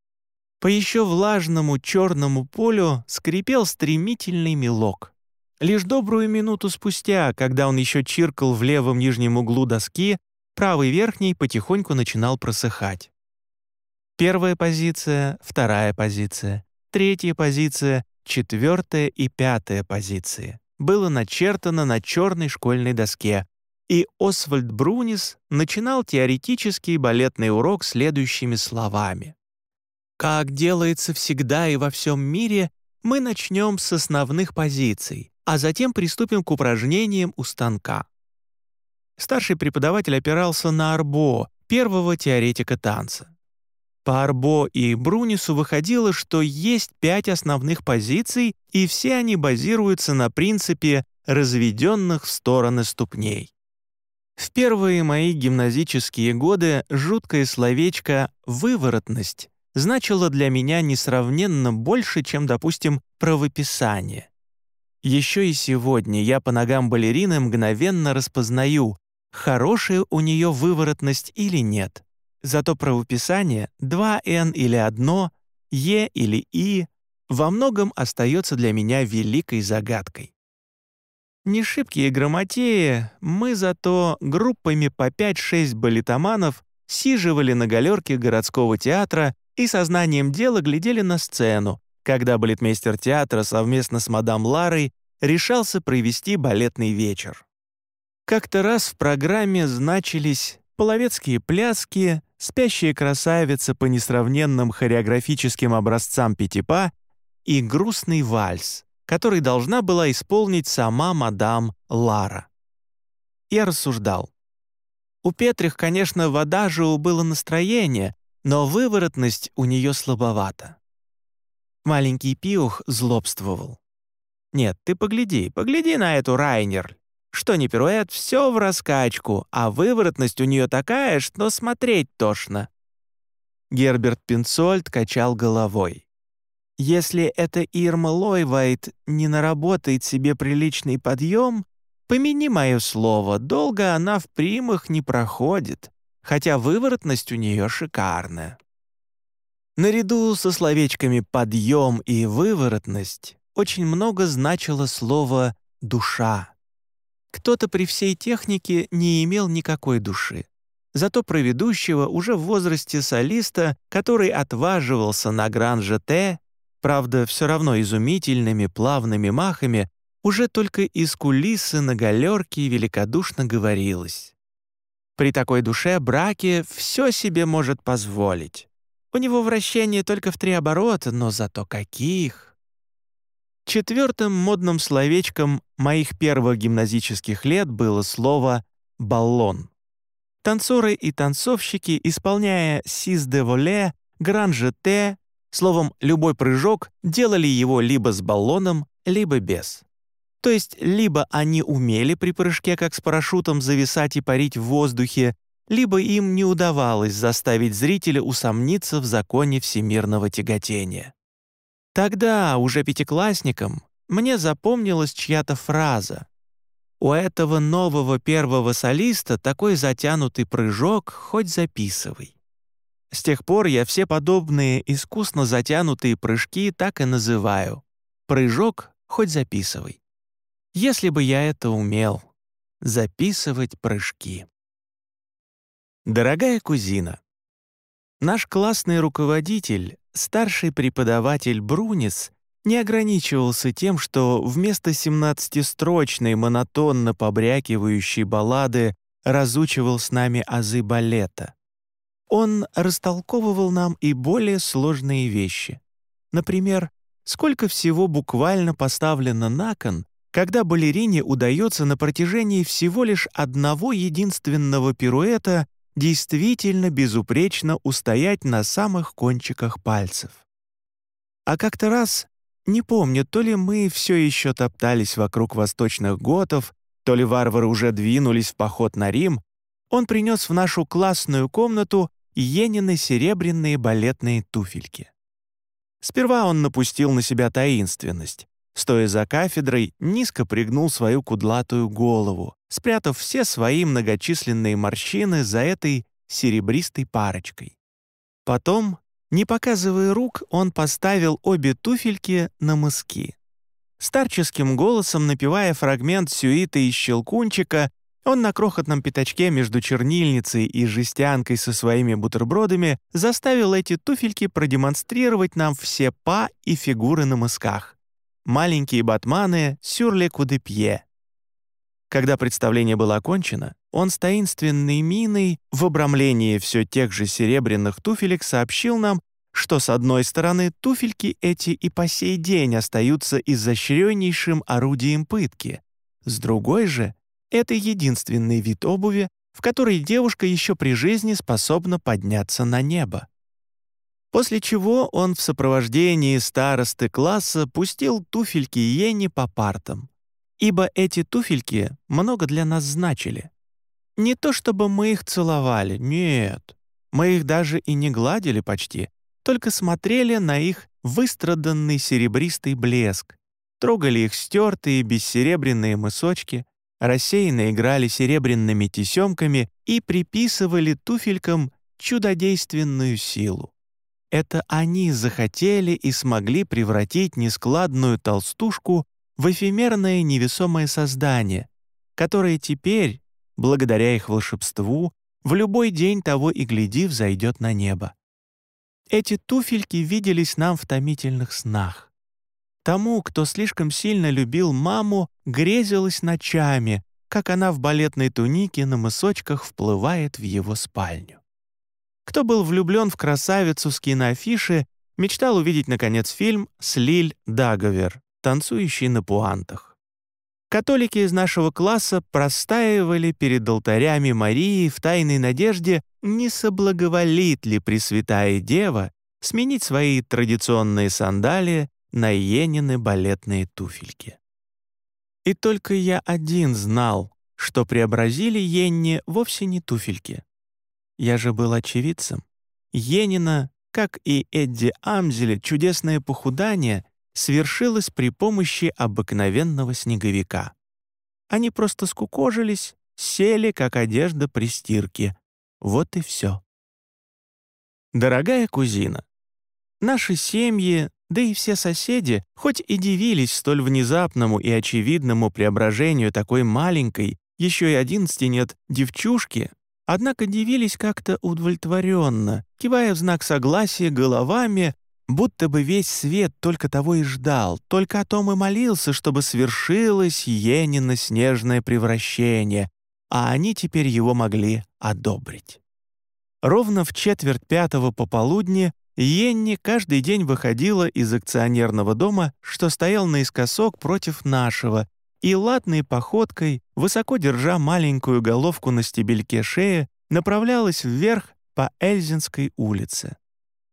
По еще влажному черному полю скрипел стремительный мелок. Лишь добрую минуту спустя, когда он еще чиркал в левом нижнем углу доски, правый верхний потихоньку начинал просыхать. Первая позиция, вторая позиция, третья позиция, четвертая и пятая позиции было начертано на черной школьной доске, и Освальд Брунис начинал теоретический балетный урок следующими словами. «Как делается всегда и во всем мире, мы начнем с основных позиций, а затем приступим к упражнениям у станка». Старший преподаватель опирался на Арбо, первого теоретика танца. По Арбо и Брунису выходило, что есть пять основных позиций, и все они базируются на принципе разведенных в стороны ступней. В первые мои гимназические годы жуткое словечко «выворотность» значило для меня несравненно больше, чем, допустим, правописание. Еще и сегодня я по ногам балерины мгновенно распознаю, хорошая у нее выворотность или нет. Зато правописание 2N или одно, Е или И во многом остается для меня великой загадкой. Не шибкие грамотеи, мы зато группами по 5-6 балетоманов сиживали на галерке городского театра и сознанием дела глядели на сцену, когда балетмейстер театра совместно с мадам Ларой решался провести балетный вечер. Как-то раз в программе значились половецкие пляски, спящая красавица по несравненным хореографическим образцам Пятипа и грустный вальс, который должна была исполнить сама мадам Лара. Я рассуждал. У Петрих, конечно, вода же было настроение, но выворотность у нее слабовата. Маленький Пиух злобствовал. «Нет, ты погляди, погляди на эту Райнер. Что не пируэт, все в раскачку, а выворотность у нее такая, что смотреть тошно». Герберт Пинцольд качал головой. «Если эта Ирма Лойвайт не наработает себе приличный подъем, помяни мое слово, долго она в примах не проходит, хотя выворотность у нее шикарная». Наряду со словечками «подъем» и «выворотность» очень много значило слово «душа». Кто-то при всей технике не имел никакой души. Зато про ведущего уже в возрасте солиста, который отваживался на гран-ЖТ, правда, все равно изумительными плавными махами, уже только из кулисы на галерке великодушно говорилось. При такой душе браке все себе может позволить. У него вращение только в три оборота, но зато каких! Четвертым модным словечком моих первых гимназических лет было слово «баллон». Танцоры и танцовщики, исполняя «сис де воле», «гран-жете», словом, любой прыжок, делали его либо с баллоном, либо без. То есть либо они умели при прыжке, как с парашютом, зависать и парить в воздухе, либо им не удавалось заставить зрителя усомниться в законе всемирного тяготения. Тогда, уже пятиклассником, мне запомнилась чья-то фраза. У этого нового первого солиста такой затянутый прыжок, хоть записывай. С тех пор я все подобные искусно затянутые прыжки так и называю. Прыжок хоть записывай. Если бы я это умел. Записывать прыжки. Дорогая кузина, наш классный руководитель Старший преподаватель Брунис не ограничивался тем, что вместо семнадцатистрочной монотонно побрякивающей баллады разучивал с нами азы балета. Он растолковывал нам и более сложные вещи. Например, сколько всего буквально поставлено на кон, когда балерине удается на протяжении всего лишь одного единственного пируэта действительно безупречно устоять на самых кончиках пальцев. А как-то раз, не помню, то ли мы все еще топтались вокруг восточных готов, то ли варвары уже двинулись в поход на Рим, он принес в нашу классную комнату Енины серебряные балетные туфельки. Сперва он напустил на себя таинственность, стоя за кафедрой, низко пригнул свою кудлатую голову, спрятав все свои многочисленные морщины за этой серебристой парочкой. Потом, не показывая рук, он поставил обе туфельки на мыски. Старческим голосом, напевая фрагмент сюиты из «Щелкунчика», он на крохотном пятачке между чернильницей и жестянкой со своими бутербродами заставил эти туфельки продемонстрировать нам все па и фигуры на мысках. Маленькие батманы сюрле кудепье. Когда представление было окончено, он с таинственной миной в обрамлении все тех же серебряных туфелек сообщил нам, что с одной стороны туфельки эти и по сей день остаются изощреннейшим орудием пытки, с другой же это единственный вид обуви, в которой девушка еще при жизни способна подняться на небо. После чего он в сопровождении старосты класса пустил туфельки Йенни по партам, ибо эти туфельки много для нас значили. Не то чтобы мы их целовали, нет, мы их даже и не гладили почти, только смотрели на их выстраданный серебристый блеск, трогали их стертые бессеребряные мысочки, рассеянно играли серебряными тесемками и приписывали туфелькам чудодейственную силу. Это они захотели и смогли превратить нескладную толстушку в эфемерное невесомое создание, которое теперь, благодаря их волшебству, в любой день того и гляди взойдет на небо. Эти туфельки виделись нам в томительных снах. Тому, кто слишком сильно любил маму, грезилось ночами, как она в балетной тунике на мысочках вплывает в его спальню. Кто был влюблен в красавицу с киноафиши, мечтал увидеть, наконец, фильм с Лиль Даговер, танцующий на пуантах. Католики из нашего класса простаивали перед алтарями Марии в тайной надежде, не соблаговолит ли Пресвятая Дева сменить свои традиционные сандалии на Йенины балетные туфельки. И только я один знал, что преобразили Йенни вовсе не туфельки. Я же был очевидцем. Йенина, как и Эдди Амзеля, чудесное похудание свершилось при помощи обыкновенного снеговика. Они просто скукожились, сели, как одежда при стирке. Вот и все. Дорогая кузина, наши семьи да и все соседи, хоть и дивились столь внезапному и очевидному преображению такой маленькой, еще и одиннадцати нет, девчушки, однако дивились как-то удовлетворенно, кивая в знак согласия головами, будто бы весь свет только того и ждал, только о том и молился, чтобы свершилось Енино снежное превращение, а они теперь его могли одобрить. Ровно в четверть пятого пополудни Йенни каждый день выходила из акционерного дома, что стоял наискосок против нашего, и ладной походкой, высоко держа маленькую головку на стебельке шеи, направлялась вверх по Эльзинской улице.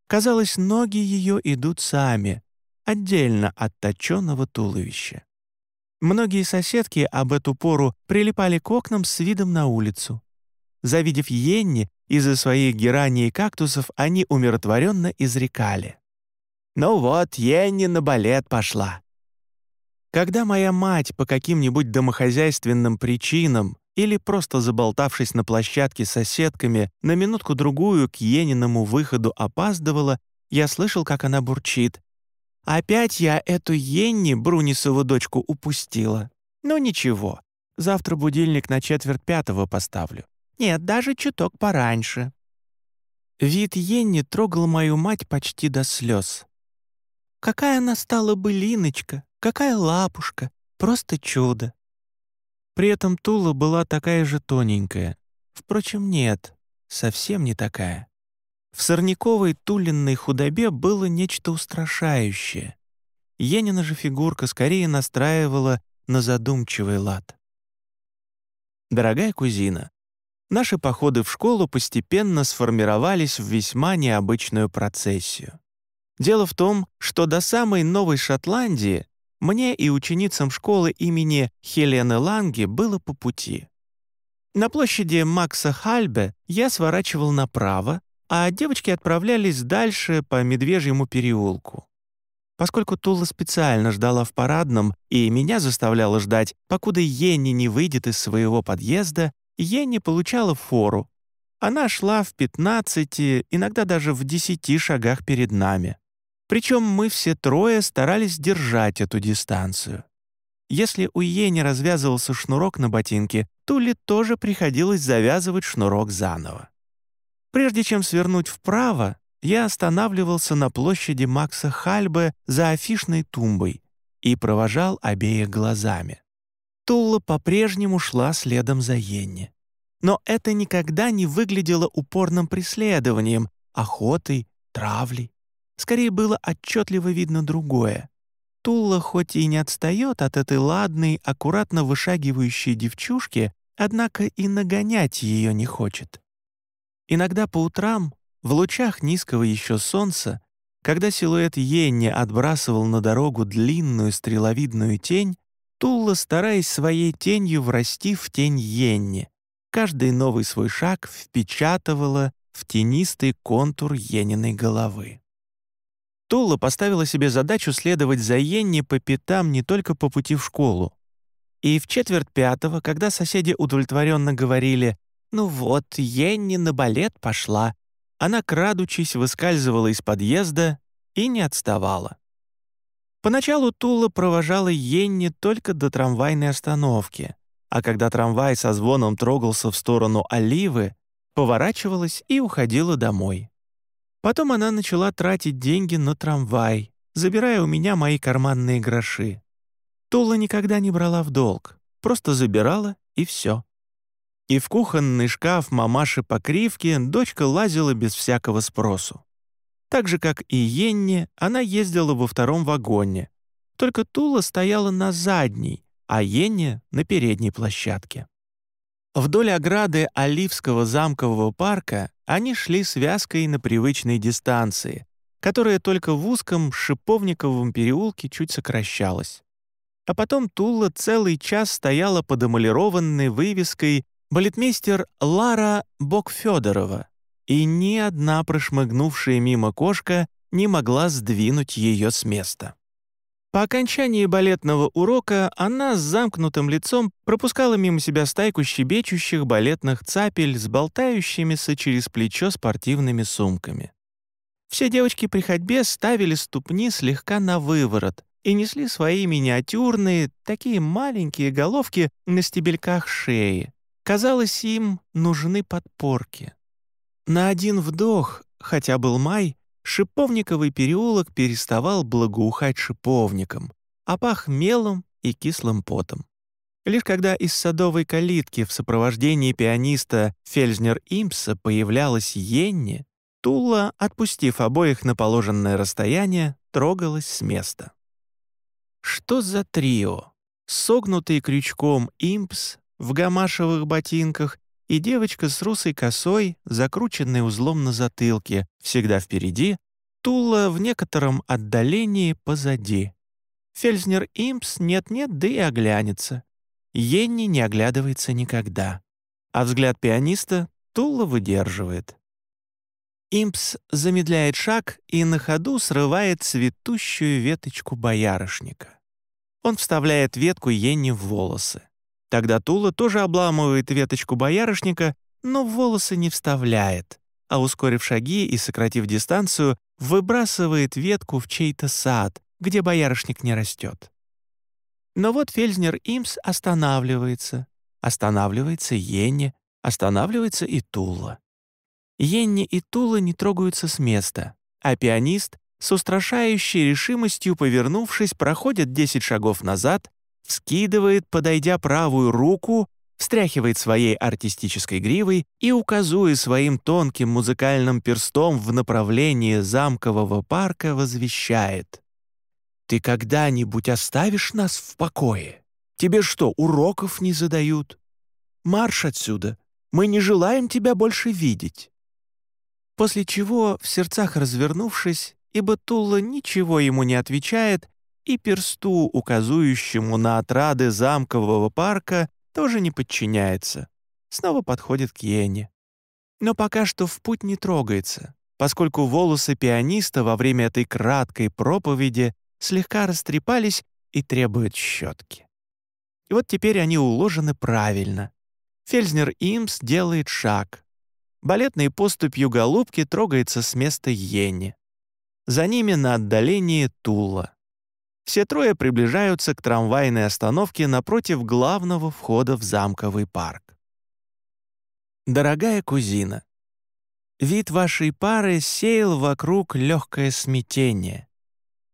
Казалось, ноги ее идут сами, отдельно от точенного туловища. Многие соседки об эту пору прилипали к окнам с видом на улицу. Завидев Йенни, из-за своих гераний и кактусов они умиротворенно изрекали. «Ну вот, Йенни на балет пошла». Когда моя мать по каким-нибудь домохозяйственным причинам или просто заболтавшись на площадке с соседками, на минутку-другую к Ениному выходу опаздывала, я слышал, как она бурчит. «Опять я эту Енни, Брунисову дочку, упустила. Ну ничего, завтра будильник на четверть пятого поставлю. Нет, даже чуток пораньше». Вид Йенни трогал мою мать почти до слез. Какая она стала бы Линочка, какая лапушка, просто чудо. При этом Тула была такая же тоненькая. Впрочем, нет, совсем не такая. В сорняковой тулинной худобе было нечто устрашающее. Енина же фигурка скорее настраивала на задумчивый лад. «Дорогая кузина, наши походы в школу постепенно сформировались в весьма необычную процессию. Дело в том, что до самой Новой Шотландии мне и ученицам школы имени Хелены Ланги было по пути. На площади Макса Хальбе я сворачивал направо, а девочки отправлялись дальше по Медвежьему переулку. Поскольку Тула специально ждала в парадном и меня заставляла ждать, покуда Йенни не выйдет из своего подъезда, Йенни получала фору. Она шла в 15, иногда даже в 10 шагах перед нами. Причем мы все трое старались держать эту дистанцию. Если у Йенни развязывался шнурок на ботинке, Туле тоже приходилось завязывать шнурок заново. Прежде чем свернуть вправо, я останавливался на площади Макса Хальбе за афишной тумбой и провожал обеих глазами. Тула по-прежнему шла следом за Йенни. Но это никогда не выглядело упорным преследованием, охотой, травлей. Скорее было отчетливо видно другое. Тула хоть и не отстает от этой ладной, аккуратно вышагивающей девчушки, однако и нагонять ее не хочет. Иногда по утрам в лучах низкого еще солнца, когда силуэт Йенни отбрасывал на дорогу длинную стреловидную тень, Тула, стараясь своей тенью врасти в тень Йенни, каждый новый свой шаг впечатывала в тенистый контур Йенниной головы. Тула поставила себе задачу следовать за Йенни по пятам не только по пути в школу. И в четверть пятого, когда соседи удовлетворенно говорили «Ну вот, Йенни на балет пошла», она, крадучись, выскальзывала из подъезда и не отставала. Поначалу Тула провожала Йенни только до трамвайной остановки, а когда трамвай со звоном трогался в сторону Оливы, поворачивалась и уходила домой. Потом она начала тратить деньги на трамвай, забирая у меня мои карманные гроши. Тула никогда не брала в долг, просто забирала и все. И в кухонный шкаф мамаши по кривке дочка лазила без всякого спросу. Так же, как и Йенни, она ездила во втором вагоне. Только Тула стояла на задней, а Йенни — на передней площадке. Вдоль ограды Оливского замкового парка они шли связкой на привычной дистанции, которая только в узком шиповниковом переулке чуть сокращалась. А потом Тула целый час стояла под эмалированной вывеской балетмейстер Лара Бокфедорова, и ни одна прошмыгнувшая мимо кошка не могла сдвинуть ее с места. По окончании балетного урока она с замкнутым лицом пропускала мимо себя стайку щебечущих балетных цапель с болтающимися через плечо спортивными сумками. Все девочки при ходьбе ставили ступни слегка на выворот и несли свои миниатюрные, такие маленькие головки на стебельках шеи. Казалось, им нужны подпорки. На один вдох, хотя был май, шиповниковый переулок переставал благоухать шиповником, а пах мелом и кислым потом. Лишь когда из садовой калитки в сопровождении пианиста Фельзнер Импса появлялась Йенни, Тула, отпустив обоих на положенное расстояние, трогалась с места. Что за трио? Согнутый крючком Импс, в гамашевых ботинках и девочка с русой косой, закрученной узлом на затылке, всегда впереди, Тула в некотором отдалении позади. Фельзнер Импс нет-нет, да и оглянется. Йенни не оглядывается никогда. А взгляд пианиста Тула выдерживает. Импс замедляет шаг и на ходу срывает цветущую веточку боярышника. Он вставляет ветку Йенни в волосы. Тогда Тула тоже обламывает веточку боярышника, но волосы не вставляет, а, ускорив шаги и сократив дистанцию, выбрасывает ветку в чей-то сад, где боярышник не растет. Но вот Фельзнер Имс останавливается. Останавливается Йенни, останавливается и Тула. Йенни и Тула не трогаются с места, а пианист, с устрашающей решимостью повернувшись, проходит 10 шагов назад вскидывает, подойдя правую руку, встряхивает своей артистической гривой и, указуя своим тонким музыкальным перстом в направлении замкового парка, возвещает. «Ты когда-нибудь оставишь нас в покое? Тебе что, уроков не задают? Марш отсюда! Мы не желаем тебя больше видеть!» После чего, в сердцах развернувшись, ибо Тула ничего ему не отвечает, и персту, указующему на отрады замкового парка, тоже не подчиняется. Снова подходит к Йене. Но пока что в путь не трогается, поскольку волосы пианиста во время этой краткой проповеди слегка растрепались и требуют щетки. И вот теперь они уложены правильно. Фельзнер Имс делает шаг. Балетной поступью голубки трогается с места Йенни. За ними на отдалении Тула. Все трое приближаются к трамвайной остановке напротив главного входа в замковый парк. Дорогая кузина, вид вашей пары сеял вокруг легкое смятение.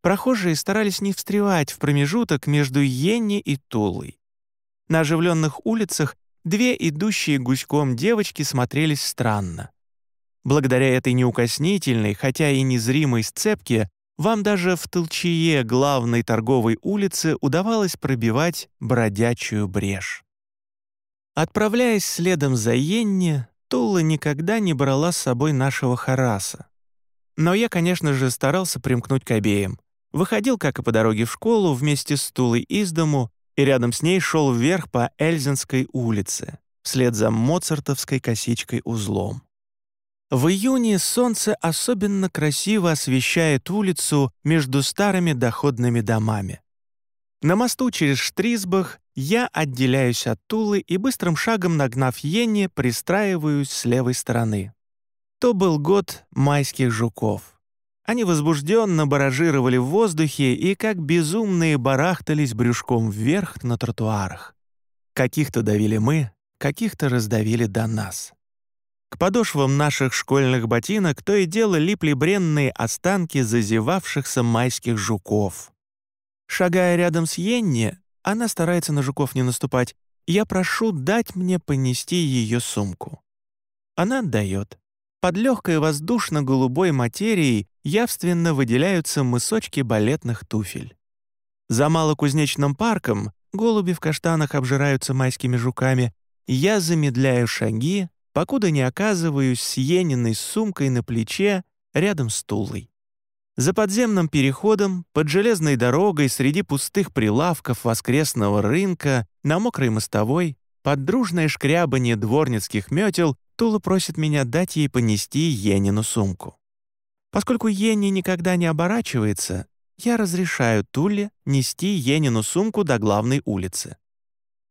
Прохожие старались не встревать в промежуток между Йенни и Тулой. На оживленных улицах две идущие гуськом девочки смотрелись странно. Благодаря этой неукоснительной, хотя и незримой сцепке, вам даже в толчее главной торговой улицы удавалось пробивать бродячую брешь. Отправляясь следом за Йенни, Тула никогда не брала с собой нашего Хараса. Но я, конечно же, старался примкнуть к обеим. Выходил, как и по дороге в школу, вместе с Тулой из дому и рядом с ней шел вверх по Эльзинской улице, вслед за моцартовской косичкой-узлом. В июне солнце особенно красиво освещает улицу между старыми доходными домами. На мосту через Штрисбах я отделяюсь от Тулы и быстрым шагом, нагнав Йенни, пристраиваюсь с левой стороны. То был год майских жуков. Они возбужденно баражировали в воздухе и как безумные барахтались брюшком вверх на тротуарах. Каких-то давили мы, каких-то раздавили до нас. К подошвам наших школьных ботинок то и дело липли бренные останки зазевавшихся майских жуков. Шагая рядом с Йенни, она старается на жуков не наступать, я прошу дать мне понести ее сумку. Она отдает. Под легкой воздушно-голубой материей явственно выделяются мысочки балетных туфель. За малокузнечным парком голуби в каштанах обжираются майскими жуками, я замедляю шаги, покуда не оказываюсь с Ениной сумкой на плече рядом с Тулой. За подземным переходом, под железной дорогой, среди пустых прилавков воскресного рынка, на мокрой мостовой, под дружное шкрябание дворницких метел Тула просит меня дать ей понести Енину сумку. Поскольку Ени никогда не оборачивается, я разрешаю Туле нести Енину сумку до главной улицы.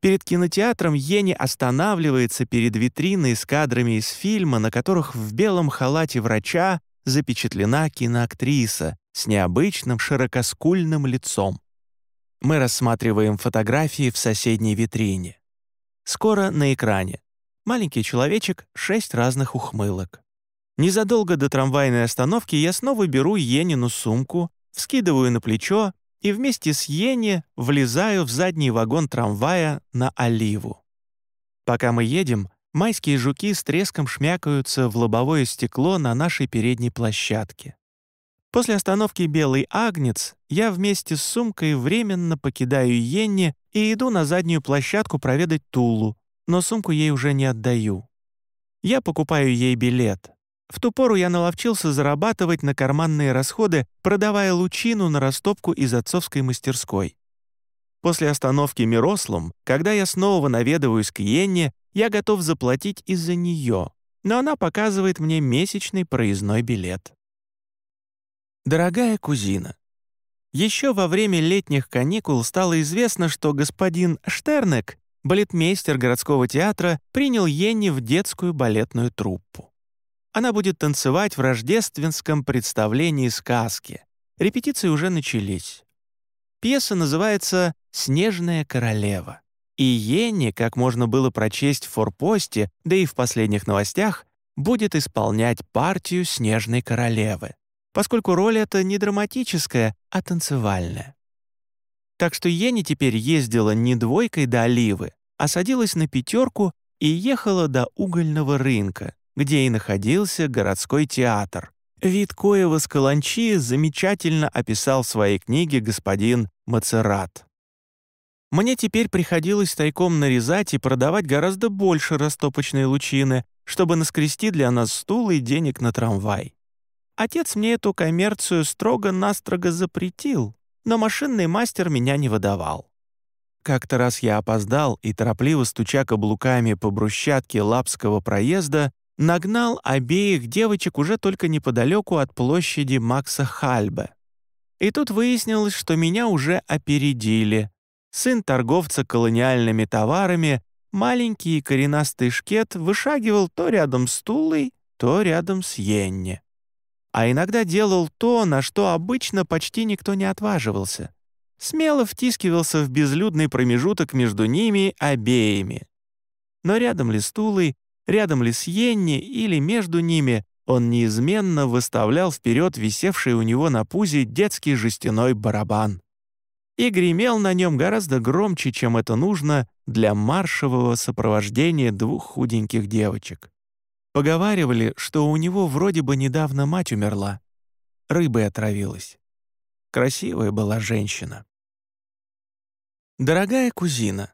Перед кинотеатром Ени останавливается перед витриной с кадрами из фильма, на которых в белом халате врача запечатлена киноактриса с необычным широкоскульным лицом. Мы рассматриваем фотографии в соседней витрине. Скоро на экране маленький человечек, шесть разных ухмылок. Незадолго до трамвайной остановки я снова беру Енину сумку, вскидываю на плечо и вместе с Йенни влезаю в задний вагон трамвая на Оливу. Пока мы едем, майские жуки с треском шмякаются в лобовое стекло на нашей передней площадке. После остановки «Белый Агнец» я вместе с сумкой временно покидаю Йенни и иду на заднюю площадку проведать Тулу, но сумку ей уже не отдаю. Я покупаю ей билет. В ту пору я наловчился зарабатывать на карманные расходы, продавая лучину на растопку из отцовской мастерской. После остановки Мирослом, когда я снова наведываюсь к Йенне, я готов заплатить из-за нее, но она показывает мне месячный проездной билет. Дорогая кузина, еще во время летних каникул стало известно, что господин Штернек балетмейстер городского театра принял Йенни в детскую балетную труппу. Она будет танцевать в рождественском представлении сказки. Репетиции уже начались. Пьеса называется «Снежная королева». И Йенни, как можно было прочесть в форпосте, да и в последних новостях, будет исполнять партию «Снежной королевы», поскольку роль эта не драматическая, а танцевальная. Так что Йенни теперь ездила не двойкой до Оливы, а садилась на пятерку и ехала до угольного рынка, где и находился городской театр. Вид коего с каланчи замечательно описал в своей книге господин Мацерат. Мне теперь приходилось тайком нарезать и продавать гораздо больше растопочной лучины, чтобы наскрести для нас стул и денег на трамвай. Отец мне эту коммерцию строго-настрого запретил, но машинный мастер меня не выдавал. Как-то раз я опоздал и, торопливо стуча каблуками по брусчатке Лапского проезда, нагнал обеих девочек уже только неподалеку от площади Макса Хальбе. И тут выяснилось, что меня уже опередили. Сын торговца колониальными товарами, маленький коренастый шкет, вышагивал то рядом с Тулой, то рядом с Йенни. А иногда делал то, на что обычно почти никто не отваживался. Смело втискивался в безлюдный промежуток между ними обеими. Но рядом ли с Тулой, рядом ли с Йенни или между ними он неизменно выставлял вперед висевший у него на пузе детский жестяной барабан. И гремел на нем гораздо громче, чем это нужно для маршевого сопровождения двух худеньких девочек. Поговаривали, что у него вроде бы недавно мать умерла. Рыбой отравилась. Красивая была женщина. «Дорогая кузина,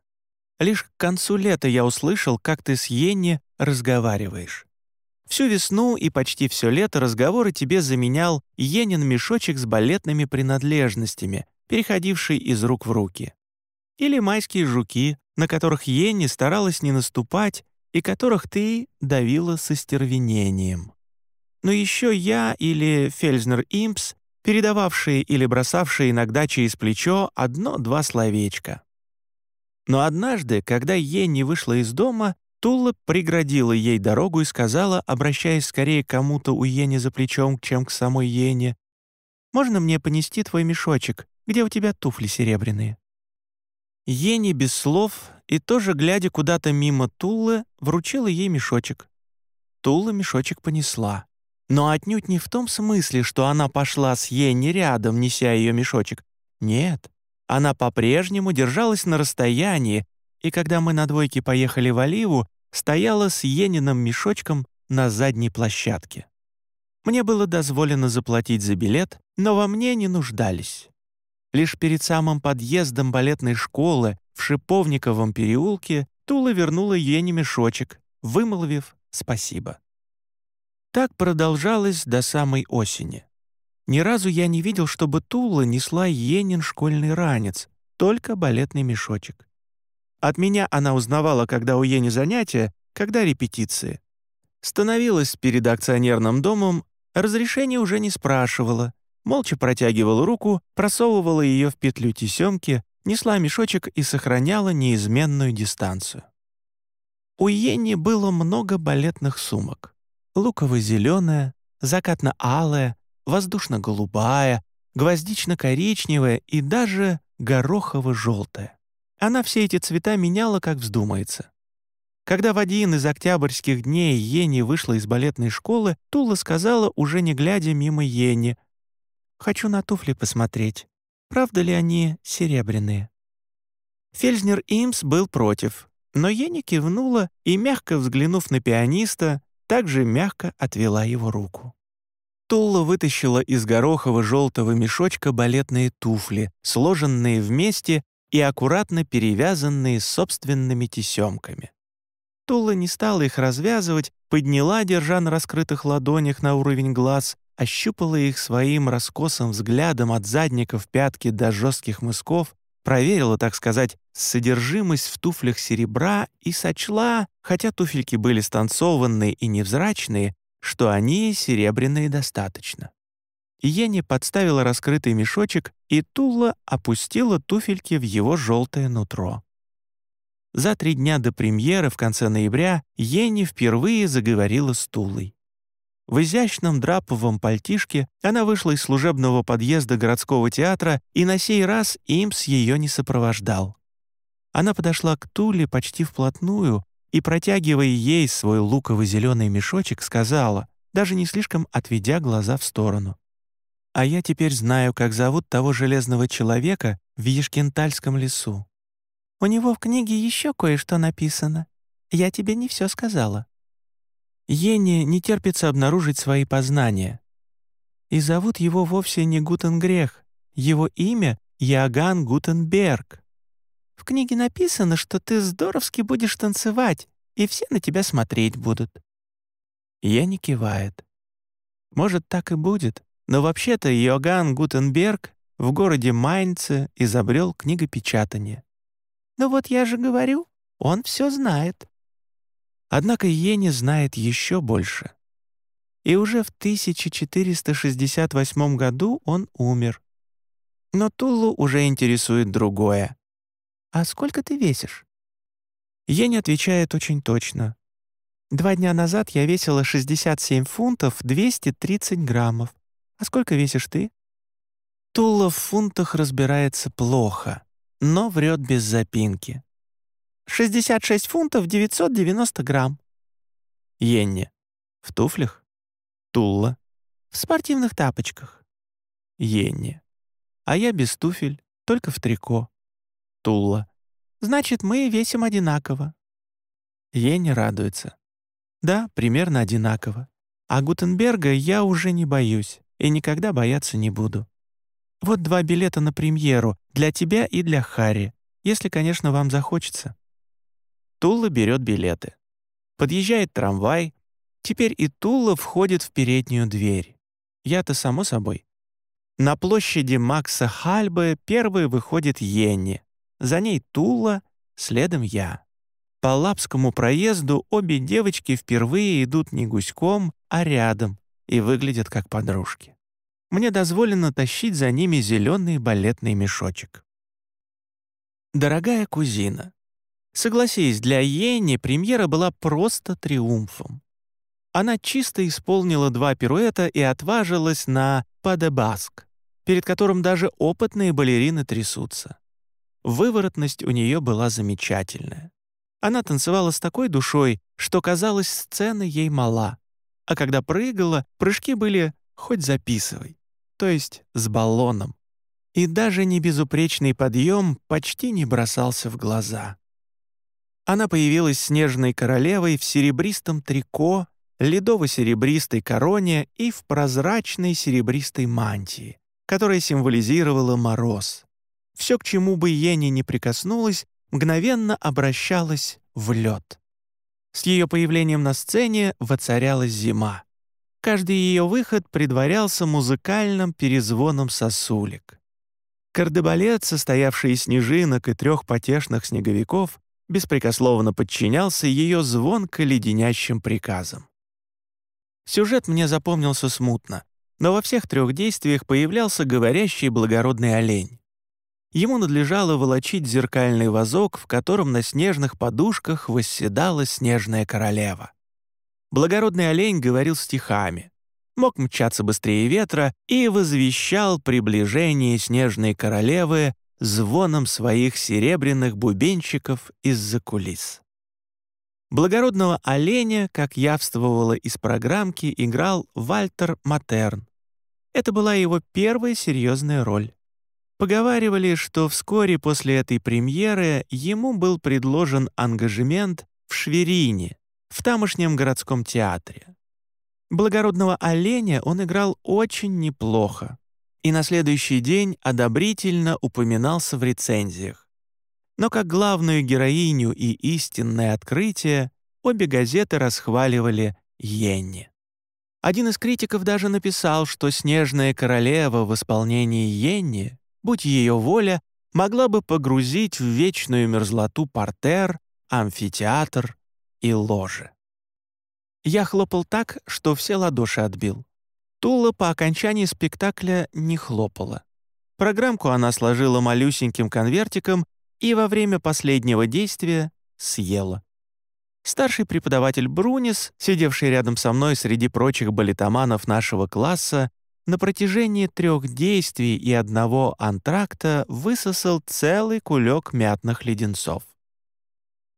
лишь к концу лета я услышал, как ты с Йенни разговариваешь. Всю весну и почти все лето разговоры тебе заменял Йенин мешочек с балетными принадлежностями, переходивший из рук в руки. Или майские жуки, на которых Йенни старалась не наступать и которых ты давила со стервенением. Но еще я или Фельзнер Импс, передававшие или бросавшие иногда через плечо одно-два словечка. Но однажды, когда Йенни вышла из дома, Тула преградила ей дорогу и сказала, обращаясь скорее кому-то у Йенни за плечом, чем к самой Йенни, «Можно мне понести твой мешочек? Где у тебя туфли серебряные?» Йенни без слов и тоже, глядя куда-то мимо Тулы, вручила ей мешочек. Тула мешочек понесла. Но отнюдь не в том смысле, что она пошла с Йенни рядом, неся ее мешочек. Нет, она по-прежнему держалась на расстоянии, и когда мы на двойке поехали в Оливу, стояла с Ениным мешочком на задней площадке. Мне было дозволено заплатить за билет, но во мне не нуждались. Лишь перед самым подъездом балетной школы в Шиповниковом переулке Тула вернула Ене мешочек, вымолвив «спасибо». Так продолжалось до самой осени. Ни разу я не видел, чтобы Тула несла Енин школьный ранец, только балетный мешочек. От меня она узнавала, когда у Ени занятия, когда репетиции. Становилась перед акционерным домом, разрешения уже не спрашивала, молча протягивала руку, просовывала ее в петлю тесемки, несла мешочек и сохраняла неизменную дистанцию. У Ени было много балетных сумок. Луково-зеленая, закатно-алая, воздушно-голубая, гвоздично-коричневая и даже горохово-желтая. Она все эти цвета меняла, как вздумается. Когда в один из октябрьских дней Ени вышла из балетной школы, Тула сказала, уже не глядя мимо Ени, «Хочу на туфли посмотреть. Правда ли они серебряные?» Фельзнер Имс был против, но Ени кивнула и, мягко взглянув на пианиста, также мягко отвела его руку. Тула вытащила из горохово-желтого мешочка балетные туфли, сложенные вместе и аккуратно перевязанные собственными тесемками. Тула не стала их развязывать, подняла, держа на раскрытых ладонях на уровень глаз, ощупала их своим раскосым взглядом от задников пятки до жестких мысков, проверила, так сказать, содержимость в туфлях серебра и сочла, хотя туфельки были станцованные и невзрачные, что они серебряные достаточно. Йенни подставила раскрытый мешочек, и Тула опустила туфельки в его желтое нутро. За три дня до премьеры в конце ноября Йенни впервые заговорила с Тулой. В изящном драповом пальтишке она вышла из служебного подъезда городского театра, и на сей раз Имс ее не сопровождал. Она подошла к Туле почти вплотную и, протягивая ей свой луково-зеленый мешочек, сказала, даже не слишком отведя глаза в сторону. А я теперь знаю, как зовут того железного человека в Ешкентальском лесу. У него в книге еще кое-что написано. Я тебе не все сказала. Ене не терпится обнаружить свои познания. И зовут его вовсе не Гутенгрех, его имя — Яган Гутенберг. В книге написано, что ты здоровски будешь танцевать, и все на тебя смотреть будут. Я не кивает. Может, так и будет, но вообще-то Йоганн Гутенберг в городе Майнце изобрел книгопечатание. «Ну вот я же говорю, он все знает». Однако Йенни знает еще больше. И уже в 1468 году он умер. Но Туллу уже интересует другое. «А сколько ты весишь?» Ень отвечает очень точно. «Два дня назад я весила 67 фунтов 230 граммов. А сколько весишь ты?» Тула в фунтах разбирается плохо, но врет без запинки. «66 фунтов 990 грамм». Йенни. В туфлях? Тула. В спортивных тапочках. Йенни. А я без туфель, только в трико. Тула. Значит, мы весим одинаково. Йенни радуется. Да, примерно одинаково. А Гутенберга я уже не боюсь и никогда бояться не буду. Вот два билета на премьеру для тебя и для Харри, если, конечно, вам захочется». Тула берет билеты. Подъезжает трамвай. Теперь и Тула входит в переднюю дверь. Я-то само собой. На площади Макса Хальбы первой выходит Йенни. За ней Тула, следом я. По Лапскому проезду обе девочки впервые идут не гуськом, а рядом и выглядят как подружки мне дозволено тащить за ними зеленый балетный мешочек. Дорогая кузина, согласись, для Йенни премьера была просто триумфом. Она чисто исполнила два пируэта и отважилась на падебаск, перед которым даже опытные балерины трясутся. Выворотность у нее была замечательная. Она танцевала с такой душой, что казалось, сцена ей мала. А когда прыгала, прыжки были хоть записывай то есть с баллоном. И даже небезупречный подъем почти не бросался в глаза. Она появилась снежной королевой в серебристом трико, ледово-серебристой короне и в прозрачной серебристой мантии, которая символизировала мороз. Все, к чему бы Ени не прикоснулась, мгновенно обращалось в лед. С ее появлением на сцене воцарялась зима. Каждый ее выход предварялся музыкальным перезвоном сосулек. Кардебалет, состоявший из снежинок и трех потешных снеговиков, беспрекословно подчинялся ее звонко леденящим приказам. Сюжет мне запомнился смутно, но во всех трех действиях появлялся говорящий благородный олень. Ему надлежало волочить зеркальный вазок, в котором на снежных подушках восседала снежная королева. Благородный олень говорил стихами, мог мчаться быстрее ветра и возвещал приближение снежной королевы звоном своих серебряных бубенчиков из-за кулис. Благородного оленя, как явствовало из программки, играл Вальтер Матерн. Это была его первая серьезная роль. Поговаривали, что вскоре после этой премьеры ему был предложен ангажемент в Шверине, в тамошнем городском театре. Благородного оленя он играл очень неплохо и на следующий день одобрительно упоминался в рецензиях. Но как главную героиню и истинное открытие обе газеты расхваливали Йенни. Один из критиков даже написал, что «Снежная королева» в исполнении Йенни, будь ее воля, могла бы погрузить в вечную мерзлоту портер, амфитеатр и ложе. Я хлопал так, что все ладоши отбил. Тула по окончании спектакля не хлопала. Программку она сложила малюсеньким конвертиком и во время последнего действия съела. Старший преподаватель Брунис, сидевший рядом со мной среди прочих балетоманов нашего класса, на протяжении трех действий и одного антракта высосал целый кулек мятных леденцов.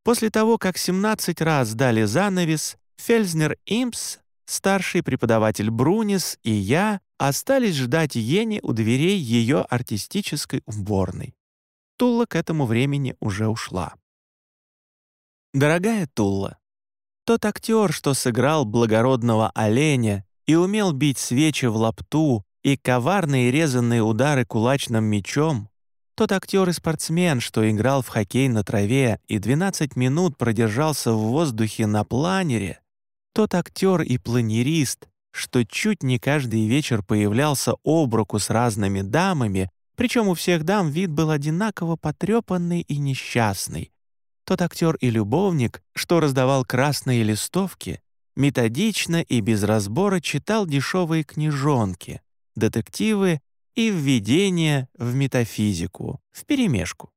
После того, как 17 раз дали занавес, Фельзнер Импс, старший преподаватель Брунис и я остались ждать Йенни у дверей ее артистической уборной. Тула к этому времени уже ушла. Дорогая Тула, тот актер, что сыграл благородного оленя и умел бить свечи в лапту и коварные резанные удары кулачным мечом, тот актер и спортсмен, что играл в хоккей на траве и 12 минут продержался в воздухе на планере, тот актер и планерист, что чуть не каждый вечер появлялся об руку с разными дамами, причем у всех дам вид был одинаково потрепанный и несчастный. Тот актер и любовник, что раздавал красные листовки, методично и без разбора читал дешевые книжонки, детективы и введение в метафизику, вперемешку.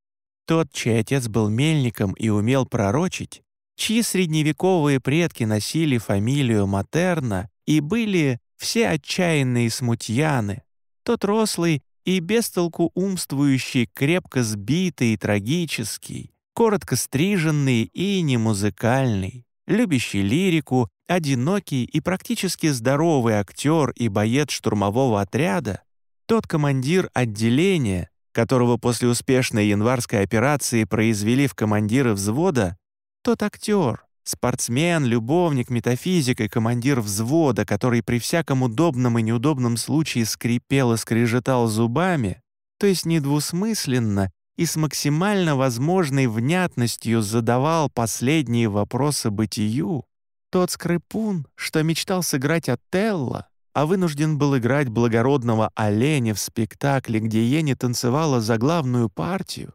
Тот, чей отец был мельником и умел пророчить, чьи средневековые предки носили фамилию Матерна и были все отчаянные смутьяны, тот рослый и бестолку умствующий, крепко сбитый и трагический, коротко стриженный и немузыкальный, любящий лирику, одинокий и практически здоровый актер и боец штурмового отряда, тот командир отделения, которого после успешной январской операции произвели в командиры взвода, тот актер, спортсмен, любовник, метафизик и командир взвода, который при всяком удобном и неудобном случае скрипел и скрежетал зубами, то есть недвусмысленно и с максимально возможной внятностью задавал последние вопросы бытию, тот скрипун, что мечтал сыграть Отелло, а вынужден был играть благородного оленя в спектакле, где Ени танцевала за главную партию,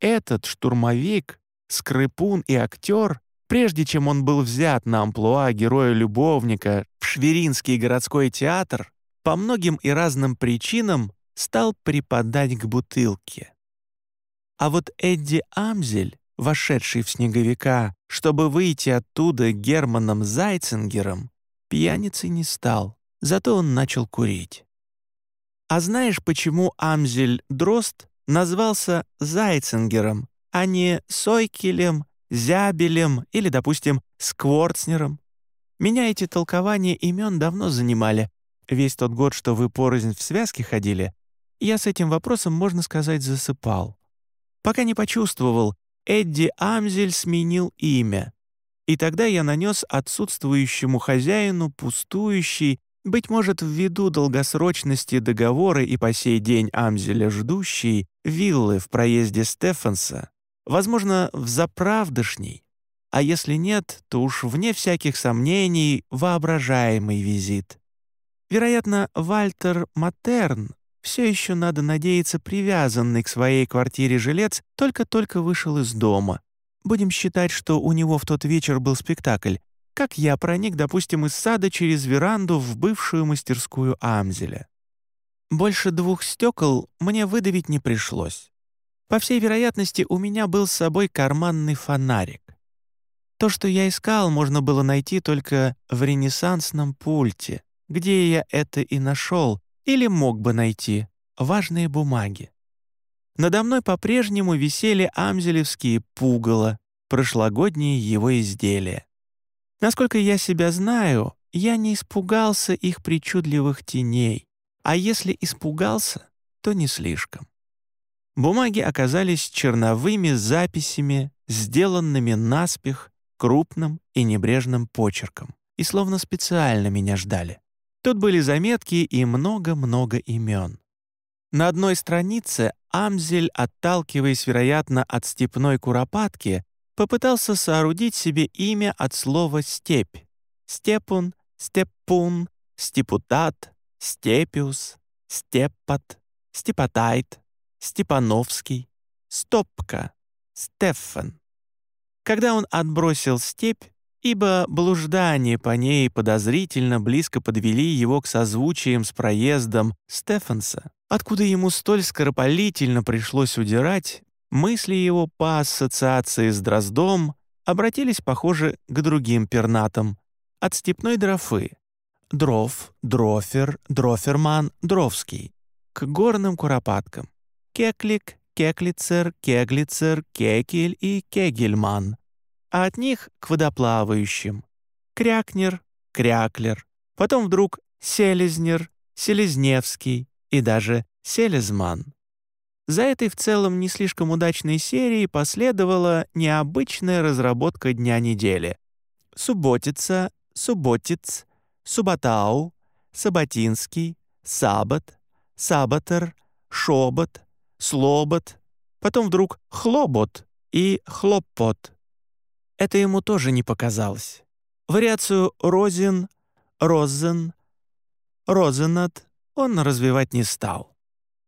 этот штурмовик, скрипун и актер, прежде чем он был взят на амплуа героя-любовника в Шверинский городской театр, по многим и разным причинам стал припадать к бутылке. А вот Эдди Амзель, вошедший в снеговика, чтобы выйти оттуда Германом Зайцингером, пьяницей не стал, зато он начал курить. А знаешь, почему Амзель Дрозд назвался Зайцингером, а не Сойкелем, Зябелем или, допустим, Скворцнером? Меня эти толкования имен давно занимали. Весь тот год, что вы порознь в связке ходили, я с этим вопросом, можно сказать, засыпал пока не почувствовал, Эдди Амзель сменил имя. И тогда я нанес отсутствующему хозяину пустующий, быть может, ввиду долгосрочности договора и по сей день Амзеля ждущий, виллы в проезде Стефанса, возможно, в заправдышней, а если нет, то уж вне всяких сомнений воображаемый визит. Вероятно, Вальтер Матерн все еще, надо надеяться, привязанный к своей квартире жилец только-только вышел из дома. Будем считать, что у него в тот вечер был спектакль, как я проник, допустим, из сада через веранду в бывшую мастерскую Амзеля. Больше двух стекол мне выдавить не пришлось. По всей вероятности, у меня был с собой карманный фонарик. То, что я искал, можно было найти только в ренессансном пульте, где я это и нашел, или мог бы найти важные бумаги. Надо мной по-прежнему висели амзелевские пугало, прошлогодние его изделия. Насколько я себя знаю, я не испугался их причудливых теней, а если испугался, то не слишком. Бумаги оказались черновыми записями, сделанными наспех, крупным и небрежным почерком, и словно специально меня ждали. Тут были заметки и много-много имен. На одной странице Амзель, отталкиваясь, вероятно, от степной куропатки, попытался соорудить себе имя от слова «степь». Степун, Степпун, Степутат, Степиус, Степпат, Степатайт, Степановский, Стопка, Стефан. Когда он отбросил степь, ибо блуждания по ней подозрительно близко подвели его к созвучиям с проездом Стефанса, откуда ему столь скоропалительно пришлось удирать, мысли его по ассоциации с Дроздом обратились, похоже, к другим пернатам, от степной дрофы — дров, дрофер, дроферман, дровский, к горным куропаткам — кеклик, кеклицер, кеглицер, кекель и кегельман — а от них к водоплавающим. Крякнер, Кряклер, потом вдруг Селезнер, Селезневский и даже Селезман. За этой в целом не слишком удачной серией последовала необычная разработка дня недели. Субботица, Субботиц, Субботау, Саботинский, Сабат, Сабатер, Шобот, Слобот, потом вдруг Хлобот и Хлоппот. Это ему тоже не показалось. Вариацию «розин», «розен», «розенат» он развивать не стал.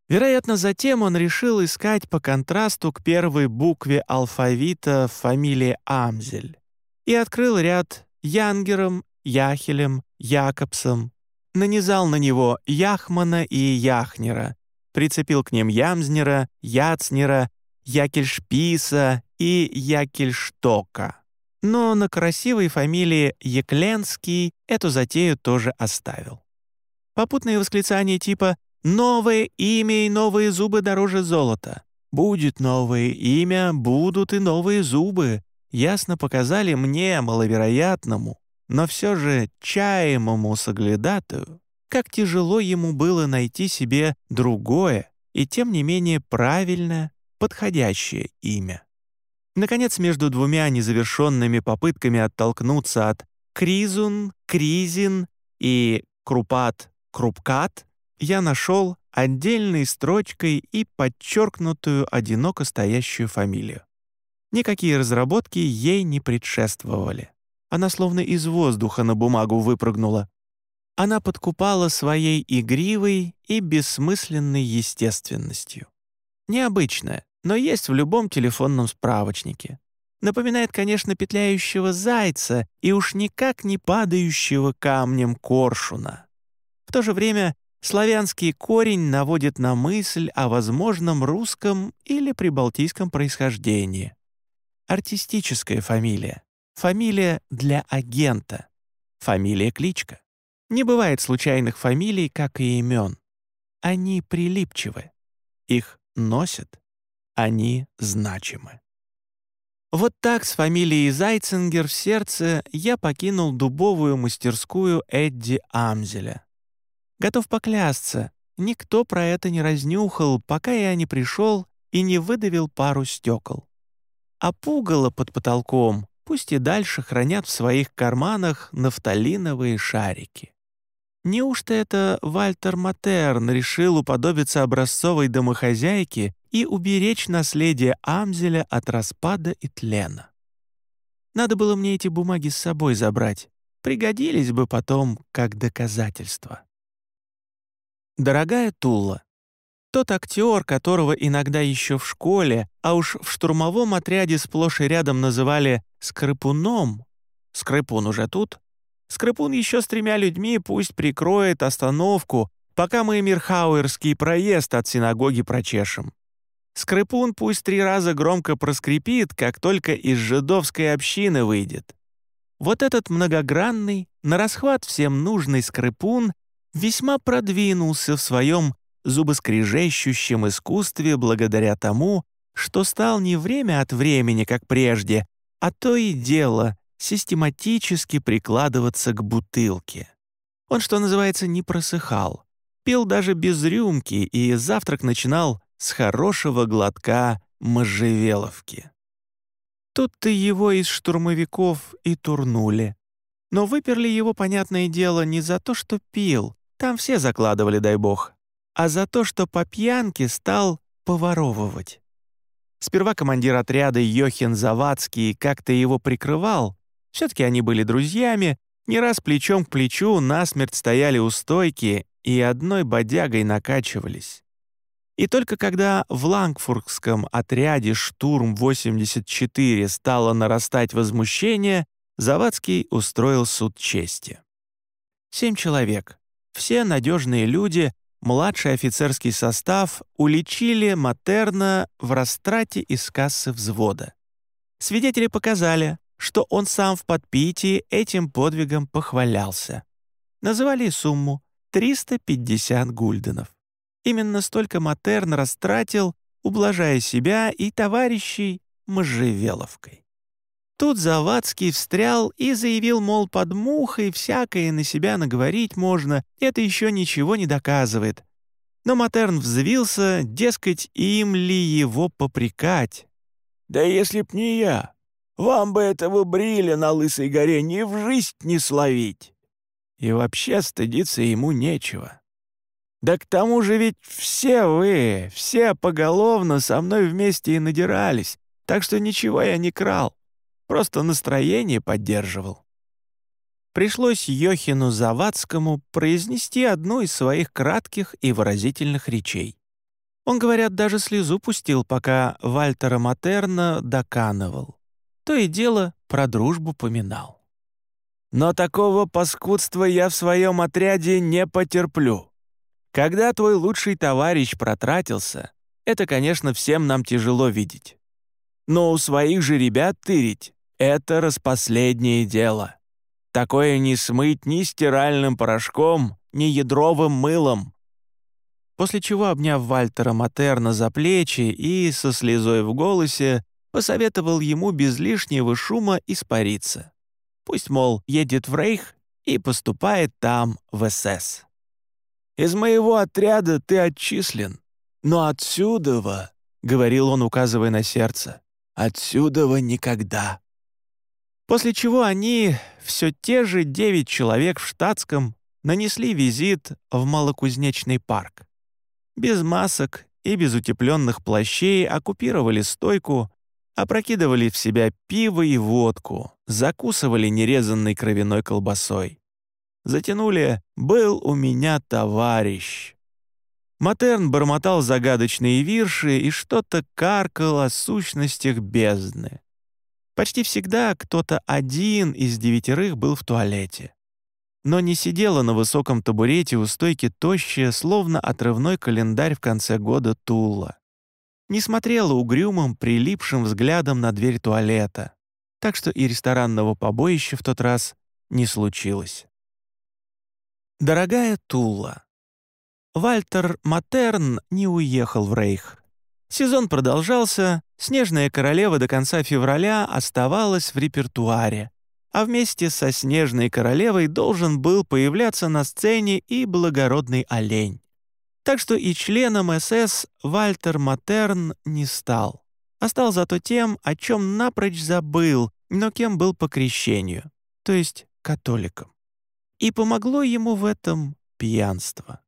Вероятно, затем он решил искать по контрасту к первой букве алфавита фамилии Амзель и открыл ряд Янгером, Яхелем, Якобсом, нанизал на него Яхмана и Яхнера, прицепил к ним Ямзнера, Яцнера, Якельшписа и Якельштока. Но на красивой фамилии Екленский эту затею тоже оставил. Попутные восклицания типа «Новое имя и новые зубы дороже золота», «Будет новое имя, будут и новые зубы», ясно показали мне, маловероятному, но все же чаемому соглядатую, как тяжело ему было найти себе другое и тем не менее правильное, подходящее имя. Наконец, между двумя незавершенными попытками оттолкнуться от «кризун», «кризин» и «крупат», «крупкат» я нашел отдельной строчкой и подчеркнутую одиноко стоящую фамилию. Никакие разработки ей не предшествовали. Она словно из воздуха на бумагу выпрыгнула. Она подкупала своей игривой и бессмысленной естественностью. Необычная, но есть в любом телефонном справочнике. Напоминает, конечно, петляющего зайца и уж никак не падающего камнем коршуна. В то же время славянский корень наводит на мысль о возможном русском или прибалтийском происхождении. Артистическая фамилия. Фамилия для агента. Фамилия-кличка. Не бывает случайных фамилий, как и имен. Они прилипчивы. Их носят. Они значимы. Вот так с фамилией Зайцингер в сердце я покинул дубовую мастерскую Эдди Амзеля. Готов поклясться, никто про это не разнюхал, пока я не пришел и не выдавил пару стекол. А пугало под потолком пусть и дальше хранят в своих карманах нафталиновые шарики. Неужто это Вальтер Матерн решил уподобиться образцовой домохозяйке и уберечь наследие Амзеля от распада и тлена? Надо было мне эти бумаги с собой забрать. Пригодились бы потом как доказательство. Дорогая Тула, тот актер, которого иногда еще в школе, а уж в штурмовом отряде сплошь и рядом называли «скрипуном», «скрипун уже тут», Скрипун еще с тремя людьми пусть прикроет остановку, пока мы Мирхауэрский проезд от синагоги прочешем. Скрипун пусть три раза громко проскрипит, как только из жидовской общины выйдет. Вот этот многогранный, на расхват всем нужный скрипун весьма продвинулся в своем зубоскрежещущем искусстве благодаря тому, что стал не время от времени, как прежде, а то и дело систематически прикладываться к бутылке. Он, что называется, не просыхал. Пил даже без рюмки, и завтрак начинал с хорошего глотка можжевеловки. Тут-то его из штурмовиков и турнули. Но выперли его, понятное дело, не за то, что пил, там все закладывали, дай бог, а за то, что по пьянке стал поворовывать. Сперва командир отряда Йохин Завадский как-то его прикрывал, все-таки они были друзьями, не раз плечом к плечу насмерть стояли у стойки и одной бодягой накачивались. И только когда в Лангфургском отряде «Штурм-84» стало нарастать возмущение, Завадский устроил суд чести. Семь человек, все надежные люди, младший офицерский состав уличили Матерна в растрате из кассы взвода. Свидетели показали, что он сам в подпитии этим подвигом похвалялся. Называли сумму — 350 гульденов. Именно столько Матерн растратил, ублажая себя и товарищей можжевеловкой. Тут Завадский встрял и заявил, мол, под мухой всякое на себя наговорить можно, это еще ничего не доказывает. Но Матерн взвился, дескать, им ли его попрекать. «Да если б не я, вам бы этого бриля на Лысой горе ни в жизнь не словить. И вообще стыдиться ему нечего. Да к тому же ведь все вы, все поголовно со мной вместе и надирались, так что ничего я не крал, просто настроение поддерживал. Пришлось Йохину Завадскому произнести одну из своих кратких и выразительных речей. Он, говорят, даже слезу пустил, пока Вальтера Матерна доканывал то и дело про дружбу поминал. «Но такого паскудства я в своем отряде не потерплю. Когда твой лучший товарищ протратился, это, конечно, всем нам тяжело видеть. Но у своих же ребят тырить — это распоследнее дело. Такое не смыть ни стиральным порошком, ни ядровым мылом. После чего, обняв Вальтера Матерна за плечи и со слезой в голосе, посоветовал ему без лишнего шума испариться. Пусть, мол, едет в Рейх и поступает там в СС. «Из моего отряда ты отчислен, но отсюда, — говорил он, указывая на сердце, — отсюда никогда». После чего они, все те же девять человек в штатском, нанесли визит в Малокузнечный парк. Без масок и без утепленных плащей оккупировали стойку, опрокидывали в себя пиво и водку, закусывали нерезанной кровяной колбасой. Затянули «Был у меня товарищ». Матерн бормотал загадочные вирши и что-то каркал о сущностях бездны. Почти всегда кто-то один из девятерых был в туалете. Но не сидела на высоком табурете у стойки тощая, словно отрывной календарь в конце года Тула. Не смотрела угрюмым, прилипшим взглядом на дверь туалета. Так что и ресторанного побоища в тот раз не случилось. Дорогая Тула. Вальтер Матерн не уехал в Рейх. Сезон продолжался, «Снежная королева» до конца февраля оставалась в репертуаре, а вместе со «Снежной королевой» должен был появляться на сцене и благородный олень. Так что и членом СС Вальтер Матерн не стал. А зато тем, о чем напрочь забыл, но кем был по крещению, то есть католиком. И помогло ему в этом пьянство.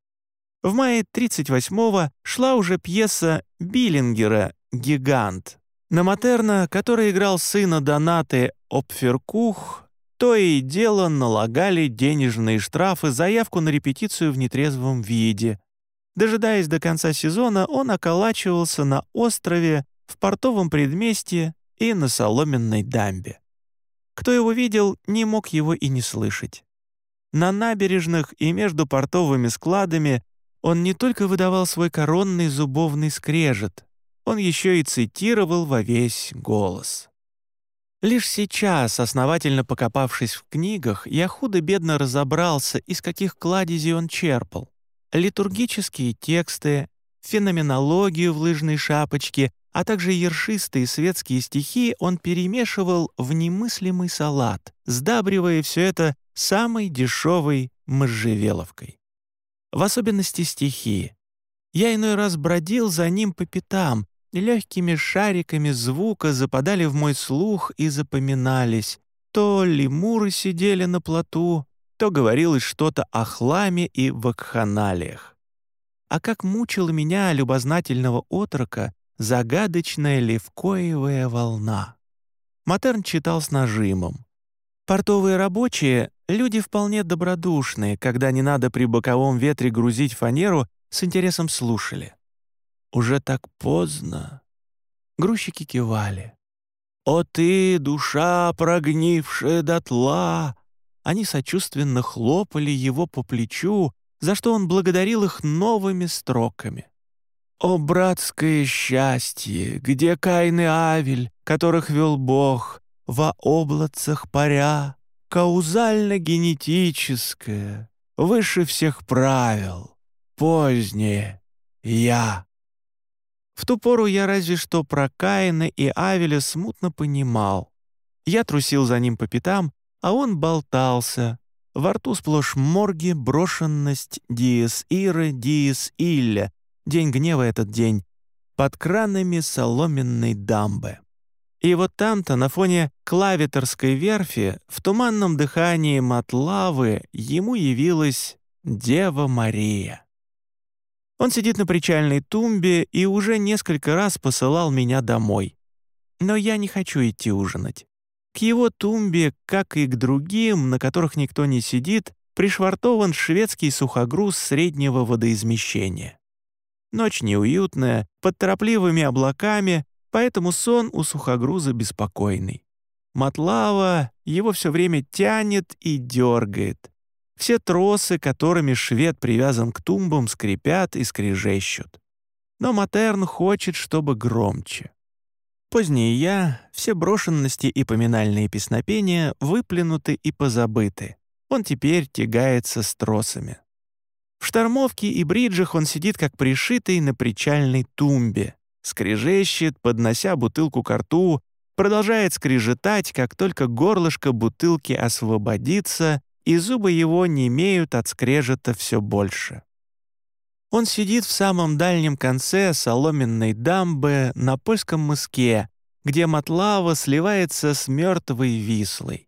В мае 38-го шла уже пьеса Биллингера «Гигант». На Матерна, который играл сына Донаты Опферкух, то и дело налагали денежные штрафы за явку на репетицию в нетрезвом виде. Дожидаясь до конца сезона, он околачивался на острове, в портовом предместье и на соломенной дамбе. Кто его видел, не мог его и не слышать. На набережных и между портовыми складами он не только выдавал свой коронный зубовный скрежет, он еще и цитировал во весь голос. Лишь сейчас, основательно покопавшись в книгах, я худо-бедно разобрался, из каких кладезей он черпал. Литургические тексты, феноменологию в лыжной шапочке, а также ершистые светские стихи он перемешивал в немыслимый салат, сдабривая все это самой дешевой можжевеловкой в особенности стихи. Я иной раз бродил за ним по пятам, легкими шариками звука западали в мой слух и запоминались. То лемуры сидели на плоту, то говорилось что-то о хламе и вакханалиях. А как мучила меня любознательного отрока загадочная левкоевая волна. Матерн читал с нажимом. Портовые рабочие — люди вполне добродушные, когда не надо при боковом ветре грузить фанеру, с интересом слушали. «Уже так поздно». Грузчики кивали. «О ты, душа, прогнившая дотла!» Они сочувственно хлопали его по плечу, за что он благодарил их новыми строками. «О, братское счастье, где Каин и Авель, которых вел Бог, во облацах паря, каузально-генетическое, выше всех правил, позднее я. В ту пору я разве что про Каина и Авеля смутно понимал. Я трусил за ним по пятам, а он болтался. Во рту сплошь морги, брошенность, диес иры, диес илля. День гнева этот день. Под кранами соломенной дамбы. И вот там-то, на фоне клавиторской верфи, в туманном дыхании матлавы ему явилась Дева Мария. Он сидит на причальной тумбе и уже несколько раз посылал меня домой. Но я не хочу идти ужинать. К его тумбе, как и к другим, на которых никто не сидит, пришвартован шведский сухогруз среднего водоизмещения. Ночь неуютная, под торопливыми облаками, поэтому сон у сухогруза беспокойный. Матлава его все время тянет и дергает. Все тросы, которыми швед привязан к тумбам, скрипят и скрежещут. Но Матерн хочет, чтобы громче. Позднее я, все брошенности и поминальные песнопения выплюнуты и позабыты. Он теперь тягается с тросами. В штормовке и бриджах он сидит как пришитый на причальной тумбе, скрежещет, поднося бутылку к рту, продолжает скрежетать, как только горлышко бутылки освободится, и зубы его не имеют от скрежета все больше. Он сидит в самом дальнем конце соломенной дамбы на польском мыске, где Матлава сливается с мертвой Вислой.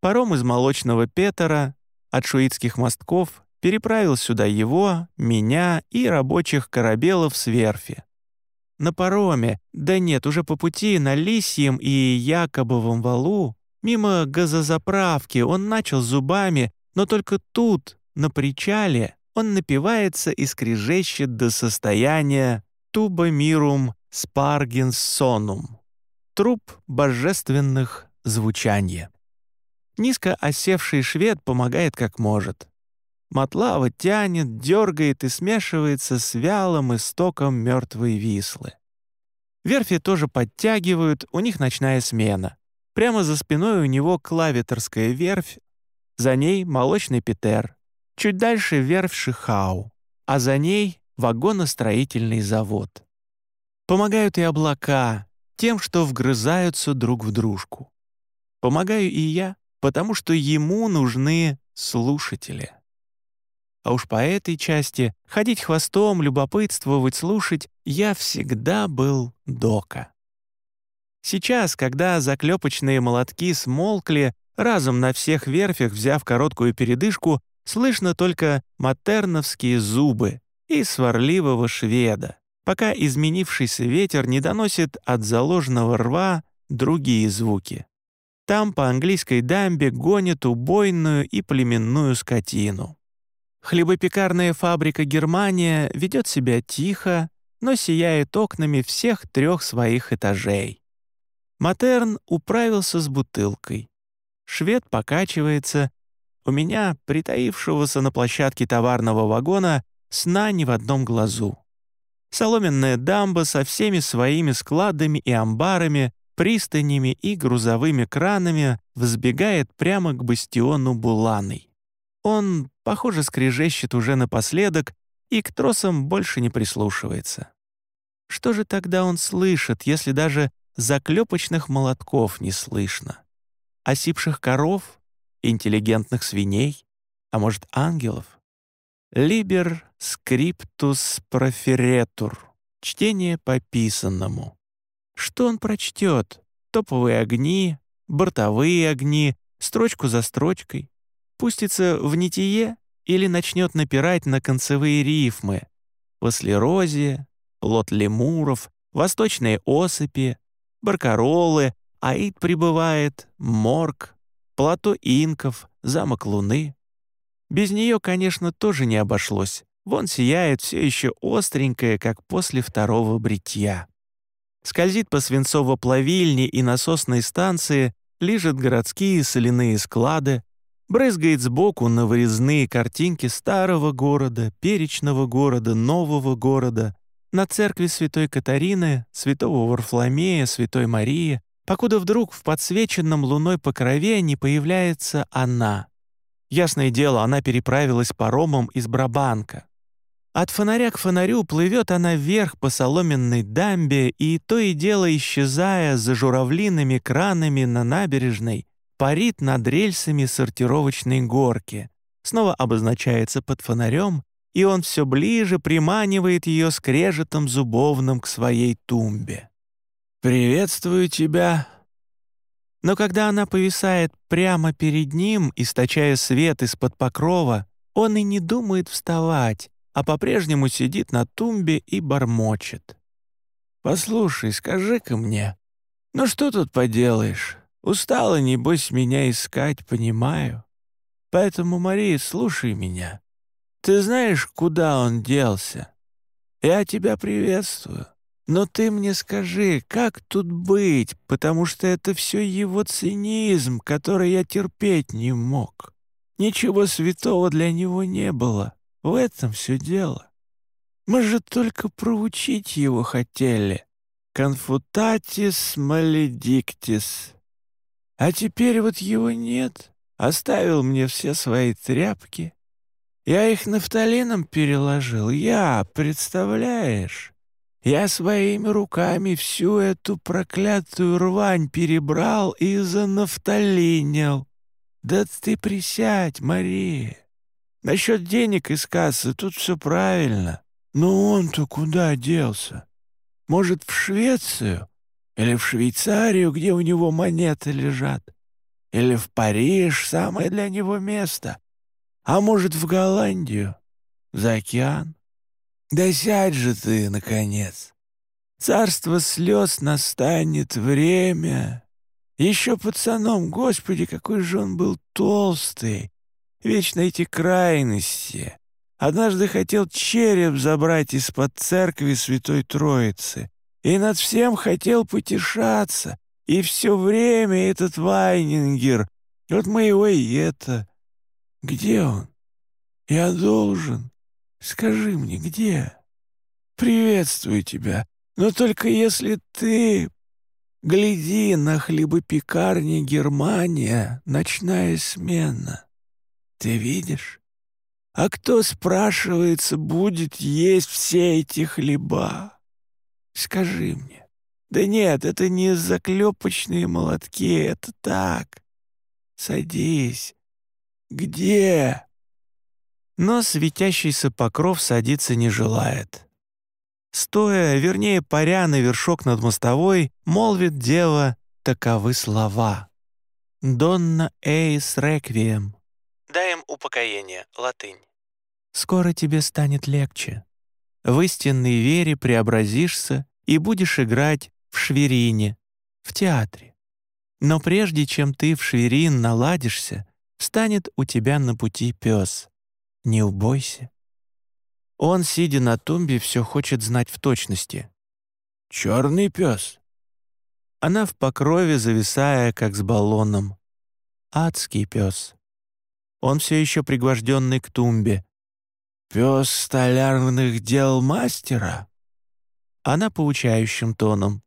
Паром из молочного Петера от шуитских мостков переправил сюда его, меня и рабочих корабелов с верфи. На пароме, да нет, уже по пути на Лисьем и Якобовом валу, мимо газозаправки он начал зубами, но только тут, на причале, он напивается и скрежещет до состояния «туба мирум спаргинсонум» — труп божественных звучания. Низко осевший швед помогает как может. Матлава тянет, дергает и смешивается с вялым истоком мертвой вислы. Верфи тоже подтягивают, у них ночная смена. Прямо за спиной у него клавиторская верфь, за ней молочный Питер, чуть дальше верфь Шихау, а за ней вагоностроительный завод. Помогают и облака, тем, что вгрызаются друг в дружку. Помогаю и я, потому что ему нужны слушатели. А уж по этой части ходить хвостом, любопытствовать, слушать я всегда был дока. Сейчас, когда заклепочные молотки смолкли, разом на всех верфях взяв короткую передышку, слышно только матерновские зубы и сварливого шведа, пока изменившийся ветер не доносит от заложенного рва другие звуки. Там по английской дамбе гонят убойную и племенную скотину. Хлебопекарная фабрика «Германия» ведет себя тихо, но сияет окнами всех трех своих этажей. Матерн управился с бутылкой. Швед покачивается. У меня, притаившегося на площадке товарного вагона, сна ни в одном глазу. Соломенная дамба со всеми своими складами и амбарами пристанями и грузовыми кранами взбегает прямо к бастиону Буланой. Он, похоже, скрежещет уже напоследок и к тросам больше не прислушивается. Что же тогда он слышит, если даже заклепочных молотков не слышно? Осипших коров? Интеллигентных свиней? А может, ангелов? «Либер скриптус проферетур» — чтение по писанному. Что он прочтет? Топовые огни, бортовые огни, строчку за строчкой. Пустится в нитие или начнет напирать на концевые рифмы. Послерозия, плод лемуров, восточные осыпи, баркаролы, аид прибывает, морг, плато инков, замок луны. Без нее, конечно, тоже не обошлось. Вон сияет все еще остренькое, как после второго бритья скользит по свинцово-плавильне и насосной станции, лежат городские соляные склады, брызгает сбоку на вырезные картинки старого города, перечного города, нового города, на церкви святой Катарины, святого Варфломея, святой Марии, покуда вдруг в подсвеченном луной покрове не появляется она. Ясное дело, она переправилась паромом из Брабанка. От фонаря к фонарю плывет она вверх по соломенной дамбе и, то и дело исчезая за журавлиными кранами на набережной, парит над рельсами сортировочной горки, снова обозначается под фонарем, и он все ближе приманивает ее скрежетом зубовным к своей тумбе. «Приветствую тебя!» Но когда она повисает прямо перед ним, источая свет из-под покрова, он и не думает вставать, а по-прежнему сидит на тумбе и бормочет. «Послушай, скажи-ка мне, ну что тут поделаешь? Устала, небось, меня искать, понимаю. Поэтому, Мария, слушай меня. Ты знаешь, куда он делся? Я тебя приветствую. Но ты мне скажи, как тут быть, потому что это все его цинизм, который я терпеть не мог. Ничего святого для него не было. В этом все дело. Мы же только проучить его хотели. Конфутатис маледиктис. А теперь вот его нет. Оставил мне все свои тряпки. Я их нафталином переложил. Я, представляешь? Я своими руками всю эту проклятую рвань перебрал и занафталинил. Да ты присядь, Мария. Насчет денег из кассы тут все правильно. Но он-то куда делся? Может, в Швецию? Или в Швейцарию, где у него монеты лежат? Или в Париж, самое для него место? А может, в Голландию? За океан? Да сядь же ты, наконец. Царство слез настанет время. Еще пацаном, господи, какой же он был толстый. Вечно эти крайности. Однажды хотел череп забрать из-под церкви Святой Троицы. И над всем хотел потешаться. И все время этот Вайнингер. Вот мы его и это. Где он? Я должен. Скажи мне, где? Приветствую тебя, но только если ты... Гляди на хлебопекарне Германия, ночная смена. Ты видишь? А кто, спрашивается, будет есть все эти хлеба? Скажи мне. Да нет, это не заклепочные молотки, это так. Садись. Где? Но светящийся покров садиться не желает. Стоя, вернее, паря на вершок над мостовой, молвит дева таковы слова. «Донна эйс реквием». «Дай им упокоение», латынь. «Скоро тебе станет легче. В истинной вере преобразишься и будешь играть в шверине, в театре. Но прежде чем ты в шверин наладишься, станет у тебя на пути пес не убойся. Он, сидя на тумбе, все хочет знать в точности. «Черный пес». Она в покрове, зависая, как с баллоном. Адский пес. Он все еще пригвожденный к тумбе. «Пес столярных дел мастера?» Она поучающим тоном.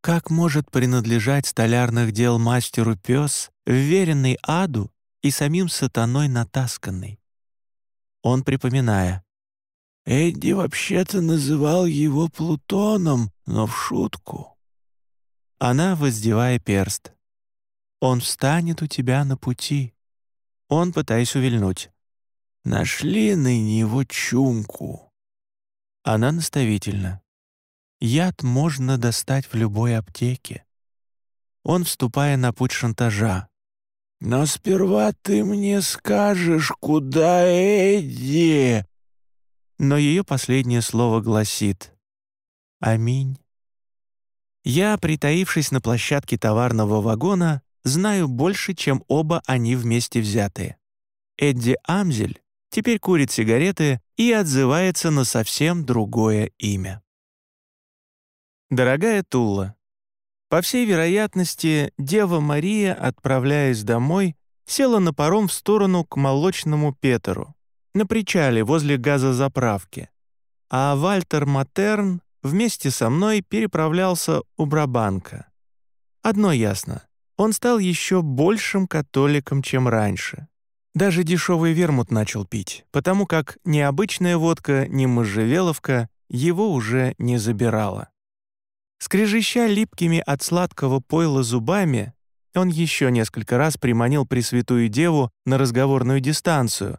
Как может принадлежать столярных дел мастеру пес, вверенный аду и самим сатаной натасканный? Он, припоминая. «Эдди вообще-то называл его Плутоном, но в шутку». Она, воздевая перст. «Он встанет у тебя на пути». Он, пытаясь увильнуть. «Нашли ныне его чумку». Она наставительно. «Яд можно достать в любой аптеке». Он, вступая на путь шантажа. Но сперва ты мне скажешь, куда Эдди?» Но ее последнее слово гласит «Аминь». Я, притаившись на площадке товарного вагона, знаю больше, чем оба они вместе взятые. Эдди Амзель теперь курит сигареты и отзывается на совсем другое имя. Дорогая Тула, по всей вероятности, Дева Мария, отправляясь домой, села на паром в сторону к молочному Петеру, на причале возле газозаправки. А Вальтер Матерн вместе со мной переправлялся у Брабанка. Одно ясно — он стал еще большим католиком, чем раньше. Даже дешевый вермут начал пить, потому как ни обычная водка, ни можжевеловка его уже не забирала. Скрежеща липкими от сладкого пойла зубами, он еще несколько раз приманил Пресвятую Деву на разговорную дистанцию.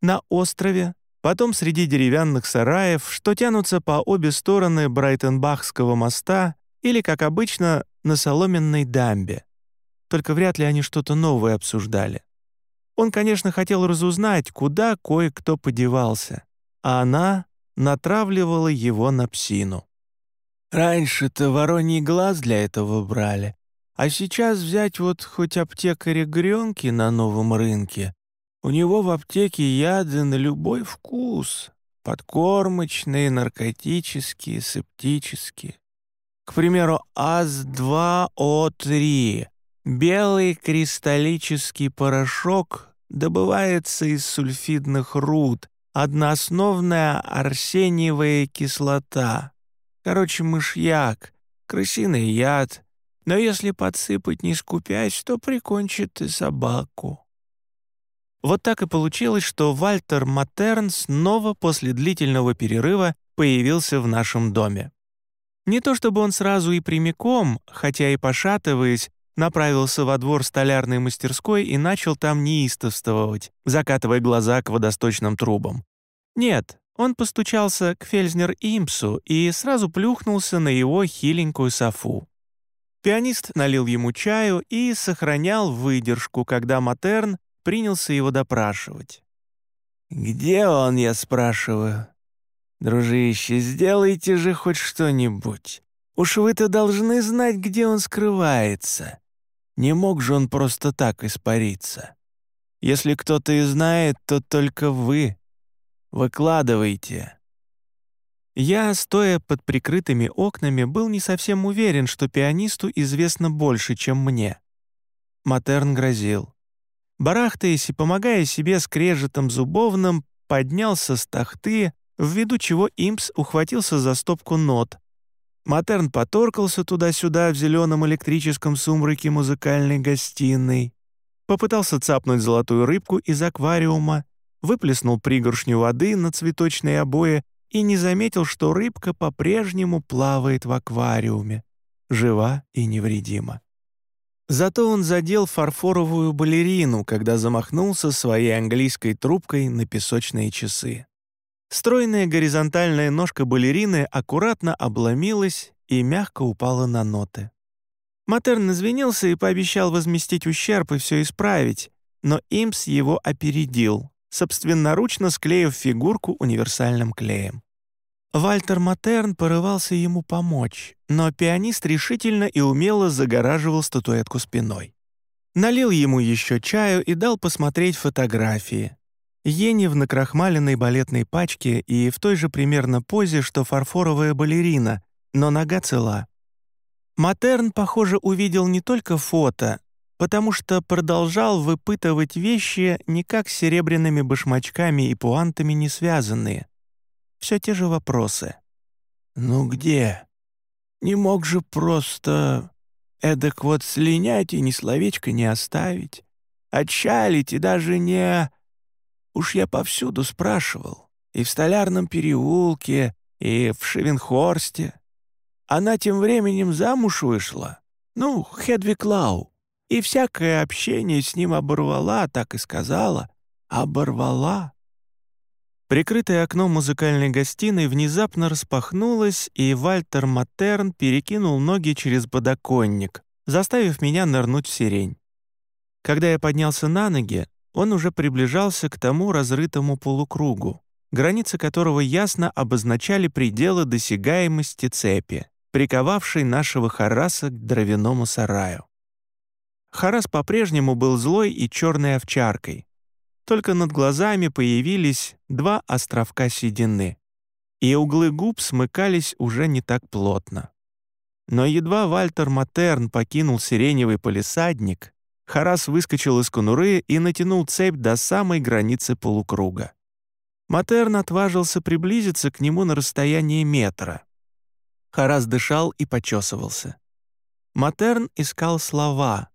На острове, потом среди деревянных сараев, что тянутся по обе стороны Брайтенбахского моста или, как обычно, на соломенной дамбе. Только вряд ли они что-то новое обсуждали. Он, конечно, хотел разузнать, куда кое-кто подевался, а она натравливала его на псину. Раньше-то вороний глаз для этого брали, а сейчас взять вот хоть аптекаря Грёнки на новом рынке. У него в аптеке яды на любой вкус. Подкормочные, наркотические, септические. К примеру, АЗ-2О3 — белый кристаллический порошок добывается из сульфидных руд, одноосновная арсениевая кислота. Короче, мышьяк, крысиный яд. Но если подсыпать не скупясь, то прикончит и собаку. Вот так и получилось, что Вальтер Матерн снова после длительного перерыва появился в нашем доме. Не то чтобы он сразу и прямиком, хотя и пошатываясь, направился во двор столярной мастерской и начал там неистовствовать, закатывая глаза к водосточным трубам. Нет, он постучался к Фельзнер-Импсу и сразу плюхнулся на его хиленькую софу. Пианист налил ему чаю и сохранял выдержку, когда Матерн принялся его допрашивать. «Где он, я спрашиваю? Дружище, сделайте же хоть что-нибудь. Уж вы-то должны знать, где он скрывается. Не мог же он просто так испариться. Если кто-то и знает, то только вы. Выкладывайте». Я, стоя под прикрытыми окнами, был не совсем уверен, что пианисту известно больше, чем мне. Матерн грозил. Барахтаясь и помогая себе скрежетом зубовным, поднялся с тахты, ввиду чего Импс ухватился за стопку нот. Матерн поторкался туда-сюда в зеленом электрическом сумраке музыкальной гостиной, попытался цапнуть золотую рыбку из аквариума, выплеснул пригоршню воды на цветочные обои и не заметил, что рыбка по-прежнему плавает в аквариуме, жива и невредима. Зато он задел фарфоровую балерину, когда замахнулся своей английской трубкой на песочные часы. Стройная горизонтальная ножка балерины аккуратно обломилась и мягко упала на ноты. Матерн извинился и пообещал возместить ущерб и все исправить, но Имс его опередил, собственноручно склеив фигурку универсальным клеем. Вальтер Матерн порывался ему помочь, но пианист решительно и умело загораживал статуэтку спиной. Налил ему еще чаю и дал посмотреть фотографии. Ени в накрахмаленной балетной пачке и в той же примерно позе, что фарфоровая балерина, но нога цела. Матерн, похоже, увидел не только фото, потому что продолжал выпытывать вещи никак с серебряными башмачками и пуантами не связанные. Все те же вопросы. «Ну где? Не мог же просто эдак вот слинять и ни словечко не оставить, отчалить и даже не...» Уж я повсюду спрашивал, и в Столярном переулке, и в Шевенхорсте. Она тем временем замуж вышла, ну, Хедвиг Лау и всякое общение с ним оборвала, так и сказала. Оборвала. Прикрытое окно музыкальной гостиной внезапно распахнулось, и Вальтер Матерн перекинул ноги через подоконник, заставив меня нырнуть в сирень. Когда я поднялся на ноги, он уже приближался к тому разрытому полукругу, границы которого ясно обозначали пределы досягаемости цепи, приковавшей нашего Хараса к дровяному сараю. Харас по-прежнему был злой и черной овчаркой. Только над глазами появились два островка седины, и углы губ смыкались уже не так плотно. Но едва Вальтер Матерн покинул сиреневый полисадник, Харас выскочил из конуры и натянул цепь до самой границы полукруга. Матерн отважился приблизиться к нему на расстояние метра. Харас дышал и почесывался. Матерн искал слова,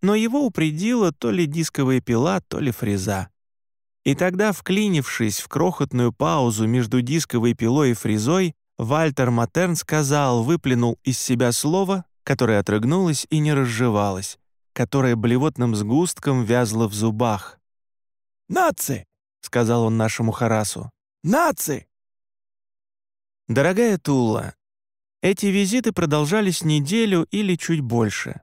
но его упредила то ли дисковая пила, то ли фреза. И тогда, вклинившись в крохотную паузу между дисковой пилой и фрезой, Вальтер Матерн сказал, выплюнул из себя слово, которое отрыгнулось и не разжевалось, которое блевотным сгустком вязло в зубах. «Наци!» — сказал он нашему Харасу. «Наци!» Дорогая Тула, эти визиты продолжались неделю или чуть больше.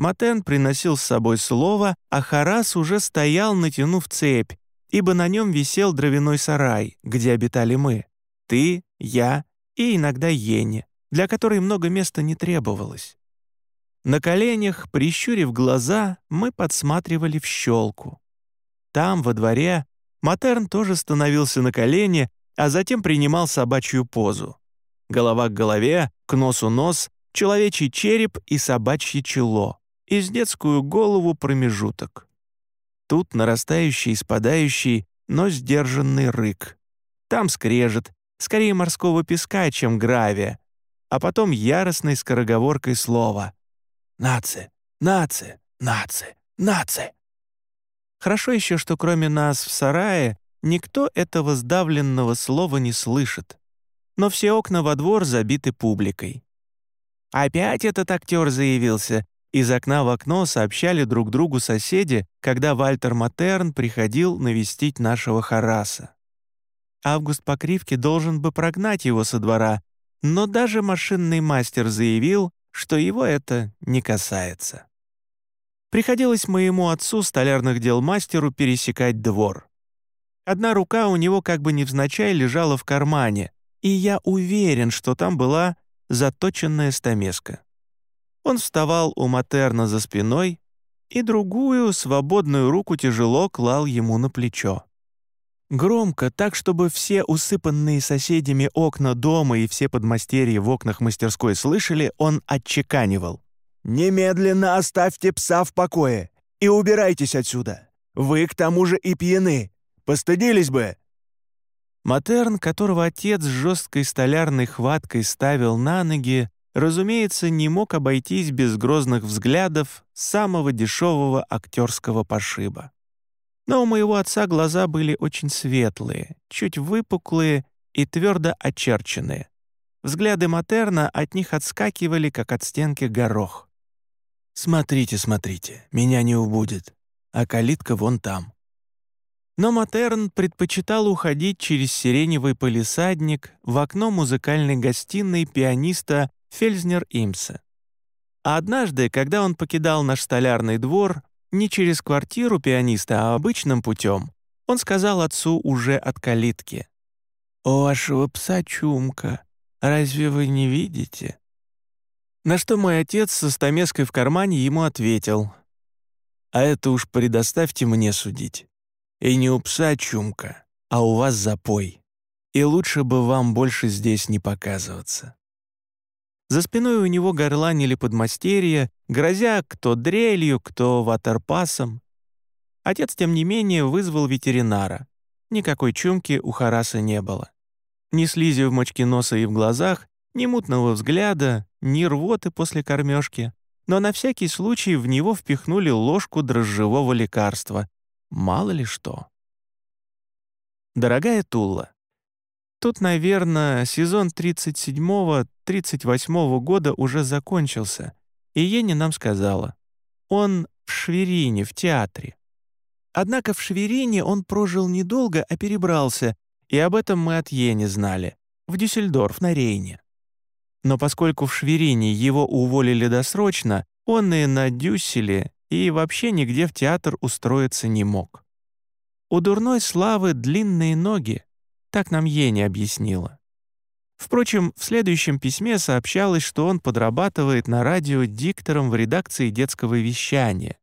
Матен приносил с собой слово, а Харас уже стоял, натянув цепь, ибо на нем висел дровяной сарай, где обитали мы. Ты, я и иногда Йенни, для которой много места не требовалось. На коленях, прищурив глаза, мы подсматривали в щелку. Там, во дворе, Матерн тоже становился на колени, а затем принимал собачью позу. Голова к голове, к носу нос, человечий череп и собачье чело из детскую голову промежуток. Тут нарастающий спадающий, но сдержанный рык. Там скрежет, скорее морского песка, чем гравия, а потом яростной скороговоркой слова «Наци! Наци! Наци! Наци!» Хорошо еще, что кроме нас в сарае никто этого сдавленного слова не слышит. Но все окна во двор забиты публикой. «Опять этот актер заявился!» Из окна в окно сообщали друг другу соседи, когда Вальтер Матерн приходил навестить нашего Хараса. Август Покривки должен бы прогнать его со двора, но даже машинный мастер заявил, что его это не касается. Приходилось моему отцу, столярных дел мастеру, пересекать двор. Одна рука у него как бы невзначай лежала в кармане, и я уверен, что там была заточенная стамеска. Он вставал у Матерна за спиной и другую, свободную руку тяжело клал ему на плечо. Громко, так, чтобы все усыпанные соседями окна дома и все подмастерья в окнах мастерской слышали, он отчеканивал. «Немедленно оставьте пса в покое и убирайтесь отсюда. Вы, к тому же, и пьяны. Постыдились бы!» Матерн, которого отец с жесткой столярной хваткой ставил на ноги, разумеется, не мог обойтись без грозных взглядов самого дешевого актерского пошиба. Но у моего отца глаза были очень светлые, чуть выпуклые и твердо очерченные. Взгляды Матерна от них отскакивали, как от стенки горох. «Смотрите, смотрите, меня не убудет, а калитка вон там». Но Матерн предпочитал уходить через сиреневый полисадник в окно музыкальной гостиной пианиста Фельзнер Имса. А однажды, когда он покидал наш столярный двор, не через квартиру пианиста, а обычным путем, он сказал отцу уже от калитки. «У вашего пса чумка. Разве вы не видите?» На что мой отец со стамеской в кармане ему ответил. «А это уж предоставьте мне судить. И не у пса чумка, а у вас запой. И лучше бы вам больше здесь не показываться». За спиной у него горланили подмастерья, грозя кто дрелью, кто ватерпасом. Отец, тем не менее, вызвал ветеринара. Никакой чумки у Хараса не было. Ни слизи в мочке носа и в глазах, ни мутного взгляда, ни рвоты после кормежки. Но на всякий случай в него впихнули ложку дрожжевого лекарства. Мало ли что. Дорогая Тула, Тут, наверное, сезон 37-38 года уже закончился, и Ени нам сказала. Он в Шверине, в театре. Однако в Шверине он прожил недолго, а перебрался, и об этом мы от Ени знали, в Дюссельдорф на Рейне. Но поскольку в Шверине его уволили досрочно, он и на Дюсселе, и вообще нигде в театр устроиться не мог. У дурной славы длинные ноги, так нам Ени объяснила. Впрочем, в следующем письме сообщалось, что он подрабатывает на радио диктором в редакции детского вещания,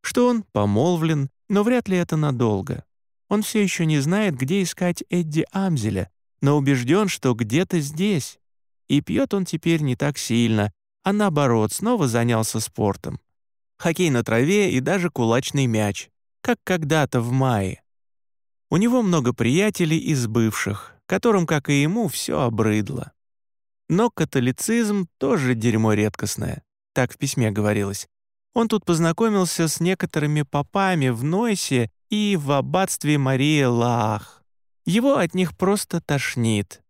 что он помолвлен, но вряд ли это надолго. Он все еще не знает, где искать Эдди Амзеля, но убежден, что где-то здесь. И пьет он теперь не так сильно, а наоборот, снова занялся спортом. Хоккей на траве и даже кулачный мяч, как когда-то в мае. У него много приятелей из бывших, которым, как и ему, все обрыдло. Но католицизм тоже дерьмо редкостное, так в письме говорилось. Он тут познакомился с некоторыми попами в Нойсе и в аббатстве Мария Лаах. Его от них просто тошнит.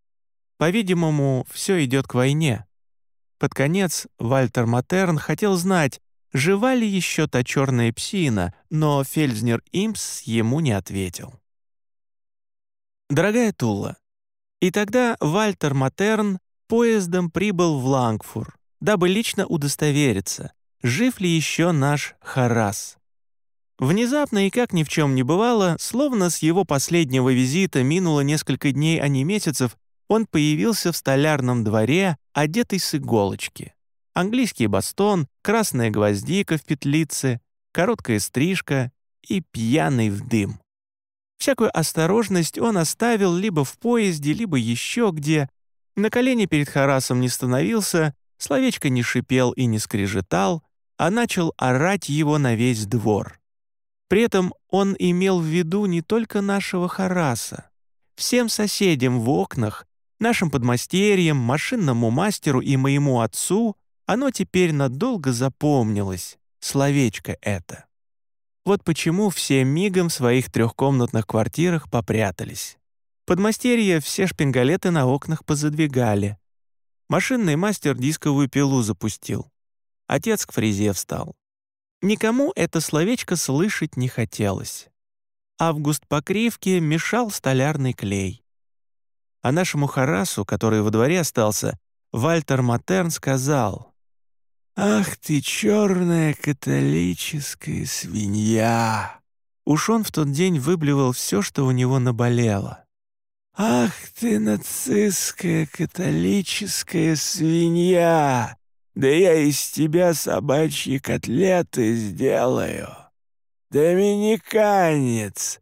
По-видимому, все идет к войне. Под конец Вальтер Матерн хотел знать, жива ли еще та черная псина, но Фельзнер Имс ему не ответил. Дорогая Тула, и тогда Вальтер Матерн поездом прибыл в Лангфур, дабы лично удостовериться, жив ли еще наш Харас. Внезапно и как ни в чем не бывало, словно с его последнего визита минуло несколько дней, а не месяцев, он появился в столярном дворе, одетый с иголочки. Английский бастон, красная гвоздика в петлице, короткая стрижка и пьяный в дым. Всякую осторожность он оставил либо в поезде, либо еще где. На колени перед Харасом не становился, словечко не шипел и не скрежетал, а начал орать его на весь двор. При этом он имел в виду не только нашего Хараса. Всем соседям в окнах, нашим подмастерьям, машинному мастеру и моему отцу оно теперь надолго запомнилось, словечко это. Вот почему все мигом в своих трехкомнатных квартирах попрятались. Подмастерья все шпингалеты на окнах позадвигали. Машинный мастер дисковую пилу запустил. Отец к фрезе встал. Никому это словечко слышать не хотелось. Август по кривке мешал столярный клей. А нашему Харасу, который во дворе остался, Вальтер Матерн сказал, «Ах ты, черная католическая свинья!» Уж он в тот день выблевал все, что у него наболело. «Ах ты, нацистская католическая свинья! Да я из тебя собачьи котлеты сделаю! Доминиканец!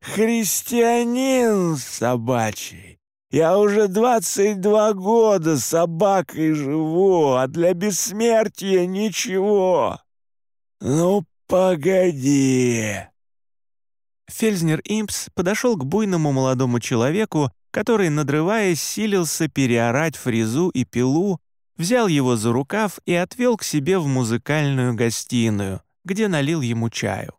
Христианин собачий! Я уже двадцать два года собакой живу, а для бессмертия ничего! Ну, погоди!» Фельзнер Импс подошел к буйному молодому человеку, который, надрываясь, силился переорать фрезу и пилу, взял его за рукав и отвел к себе в музыкальную гостиную, где налил ему чаю.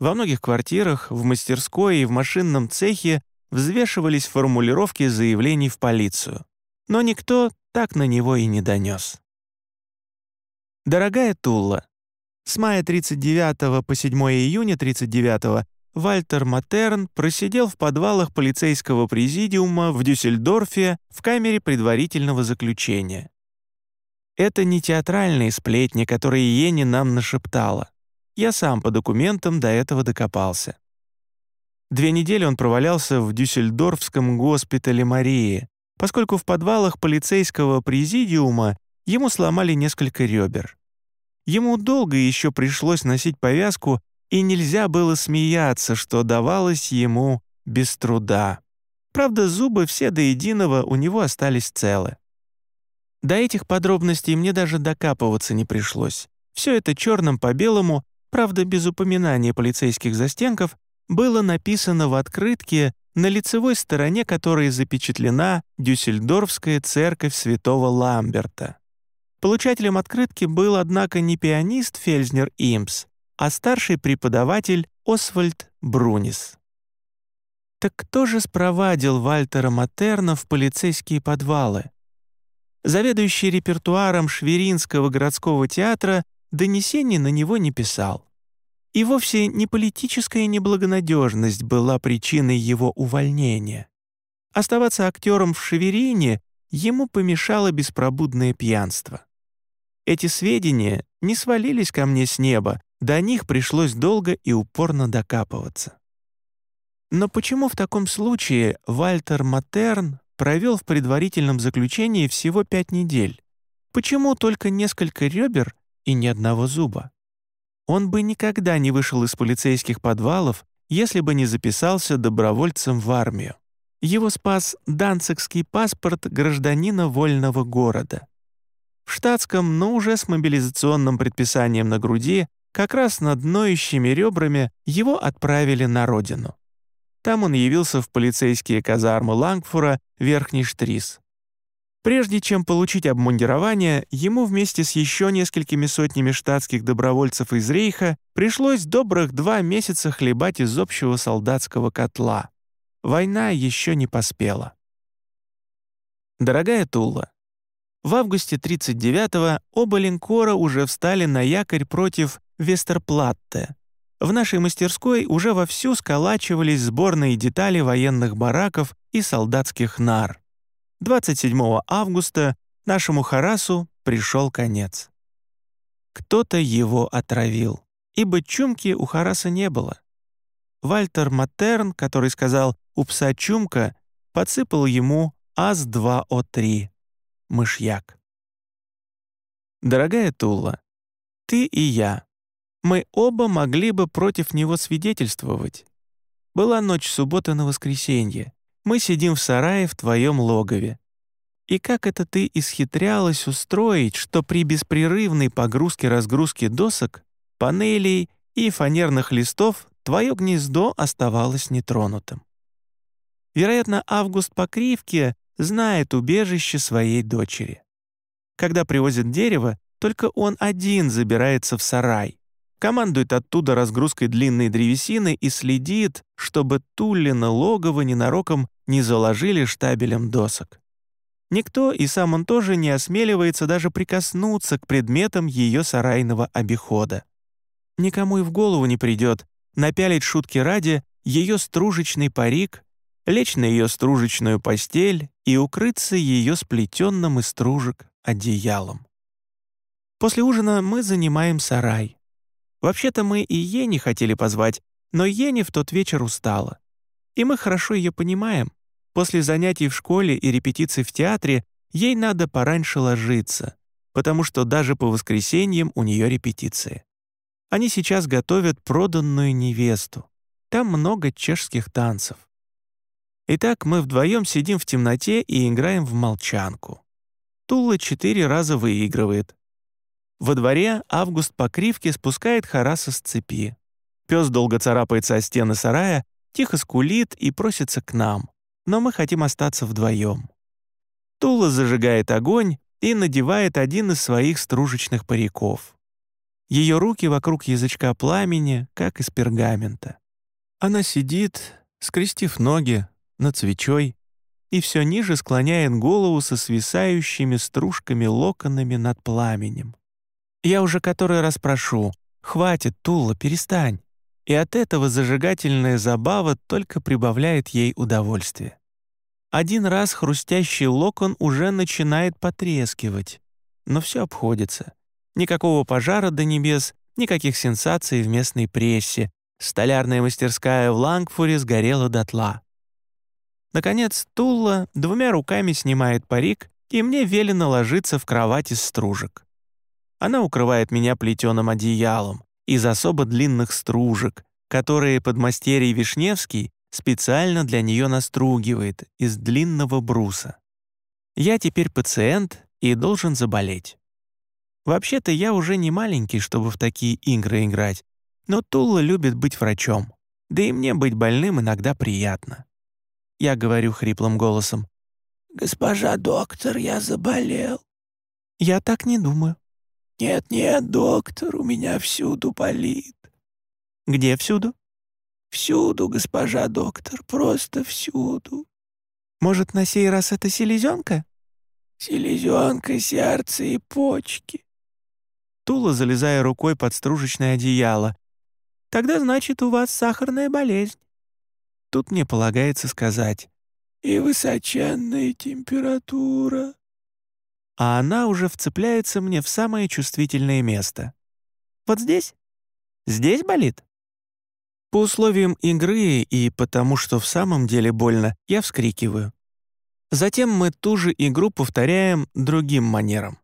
Во многих квартирах, в мастерской и в машинном цехе взвешивались формулировки заявлений в полицию, но никто так на него и не донес. Дорогая Тулла, с мая 39 по 7 июня 39 Вальтер Матерн просидел в подвалах полицейского президиума в Дюссельдорфе в камере предварительного заключения. Это не театральные сплетни, которые Ени нам нашептала. Я сам по документам до этого докопался. Две недели он провалялся в Дюссельдорфском госпитале Марии, поскольку в подвалах полицейского президиума ему сломали несколько ребер. Ему долго еще пришлось носить повязку, и нельзя было смеяться, что давалось ему без труда. Правда, зубы все до единого у него остались целы. До этих подробностей мне даже докапываться не пришлось. Все это черным по белому, правда, без упоминания полицейских застенков, было написано в открытке, на лицевой стороне которой запечатлена Дюссельдорфская церковь святого Ламберта. Получателем открытки был, однако, не пианист Фельзнер Имс, а старший преподаватель Освальд Брунис. Так кто же спровадил Вальтера Матерна в полицейские подвалы? Заведующий репертуаром Шверинского городского театра донесений на него не писал. И вовсе не политическая неблагонадежность была причиной его увольнения. Оставаться актером в Шеверине ему помешало беспробудное пьянство. Эти сведения не свалились ко мне с неба, до них пришлось долго и упорно докапываться. Но почему в таком случае Вальтер Матерн провел в предварительном заключении всего пять недель? Почему только несколько ребер и ни одного зуба? Он бы никогда не вышел из полицейских подвалов, если бы не записался добровольцем в армию. Его спас данцикский паспорт гражданина вольного города. В штатском, но уже с мобилизационным предписанием на груди, как раз над ноющими ребрами его отправили на родину. Там он явился в полицейские казармы Лангфура Верхний Штрис. Прежде чем получить обмундирование, ему вместе с еще несколькими сотнями штатских добровольцев из Рейха пришлось добрых два месяца хлебать из общего солдатского котла. Война еще не поспела. Дорогая Тула, в августе 39-го оба линкора уже встали на якорь против Вестерплатте. В нашей мастерской уже вовсю сколачивались сборные детали военных бараков и солдатских нар. 27 августа нашему Харасу пришел конец. Кто-то его отравил, ибо чумки у Хараса не было. Вальтер Матерн, который сказал «у пса чумка», подсыпал ему АС-2О3 мышьяк. Дорогая Тула, ты и я. Мы оба могли бы против него свидетельствовать. Была ночь субботы на воскресенье. Мы сидим в сарае в твоем логове. И как это ты исхитрялась устроить, что при беспрерывной погрузке-разгрузке досок, панелей и фанерных листов твое гнездо оставалось нетронутым. Вероятно, Август по кривке знает убежище своей дочери. Когда привозят дерево, только он один забирается в сарай, командует оттуда разгрузкой длинной древесины и следит, чтобы Туллина логово ненароком не заложили штабелем досок. Никто, и сам он тоже, не осмеливается даже прикоснуться к предметам ее сарайного обихода. Никому и в голову не придет напялить шутки ради ее стружечный парик, лечь на ее стружечную постель и укрыться ее сплетенным из стружек одеялом. После ужина мы занимаем сарай. Вообще-то мы и Ени хотели позвать, но Ени в тот вечер устала. И мы хорошо ее понимаем. После занятий в школе и репетиций в театре ей надо пораньше ложиться, потому что даже по воскресеньям у нее репетиции. Они сейчас готовят проданную невесту. Там много чешских танцев. Итак, мы вдвоем сидим в темноте и играем в молчанку. Тула четыре раза выигрывает. Во дворе Август по кривке спускает Хараса с цепи. Пес долго царапается о стены сарая, тихо скулит и просится к нам но мы хотим остаться вдвоем. Тула зажигает огонь и надевает один из своих стружечных париков. Ее руки вокруг язычка пламени, как из пергамента. Она сидит, скрестив ноги, над свечой, и все ниже склоняет голову со свисающими стружками локонами над пламенем. Я уже который раз прошу, хватит, Тула, перестань. И от этого зажигательная забава только прибавляет ей удовольствие. Один раз хрустящий локон уже начинает потрескивать. Но все обходится. Никакого пожара до небес, никаких сенсаций в местной прессе. Столярная мастерская в Лангфуре сгорела дотла. Наконец, Тулла двумя руками снимает парик, и мне велено ложиться в кровать из стружек. Она укрывает меня плетеным одеялом из особо длинных стружек, которые подмастерье Вишневский специально для нее настругивает из длинного бруса. Я теперь пациент и должен заболеть. Вообще-то я уже не маленький, чтобы в такие игры играть, но Тула любит быть врачом, да и мне быть больным иногда приятно. Я говорю хриплым голосом. «Госпожа доктор, я заболел». «Я так не думаю». «Нет-нет, доктор, у меня всюду болит». «Где всюду?» Всюду, госпожа доктор, просто всюду. Может, на сей раз это селезенка? Селезенка, сердце и почки. Тула, залезая рукой под стружечное одеяло. Тогда, значит, у вас сахарная болезнь. Тут мне полагается сказать. И высоченная температура. А она уже вцепляется мне в самое чувствительное место. Вот здесь? Здесь болит? По условиям игры и потому, что в самом деле больно, я вскрикиваю. Затем мы ту же игру повторяем другим манером.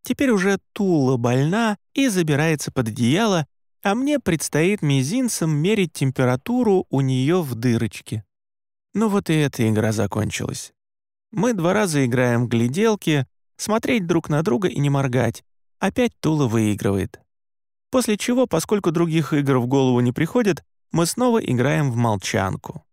Теперь уже Тула больна и забирается под одеяло, а мне предстоит мизинцем мерить температуру у нее в дырочке. Ну вот и эта игра закончилась. Мы два раза играем в гляделки, смотреть друг на друга и не моргать. Опять Тула выигрывает. После чего, поскольку других игр в голову не приходит, мы снова играем в молчанку.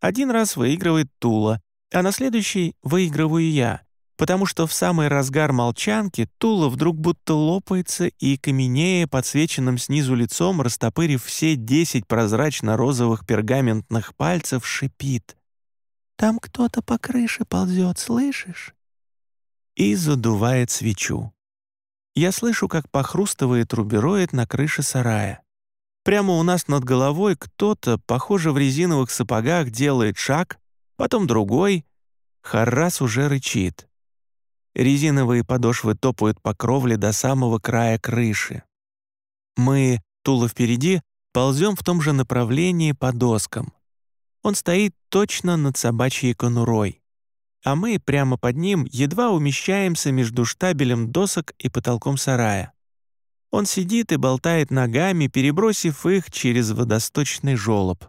Один раз выигрывает Тула, а на следующий выигрываю я, потому что в самый разгар молчанки Тула вдруг будто лопается и, каменея подсвеченным снизу лицом, растопырив все десять прозрачно-розовых пергаментных пальцев, шипит. «Там кто-то по крыше ползет, слышишь?» И задувает свечу. Я слышу, как похрустывает рубероид на крыше сарая. Прямо у нас над головой кто-то, похоже, в резиновых сапогах делает шаг, потом другой. Харрас уже рычит. Резиновые подошвы топают по кровле до самого края крыши. Мы, Тула впереди, ползем в том же направлении по доскам. Он стоит точно над собачьей конурой. А мы прямо под ним едва умещаемся между штабелем досок и потолком сарая. Он сидит и болтает ногами, перебросив их через водосточный желоб.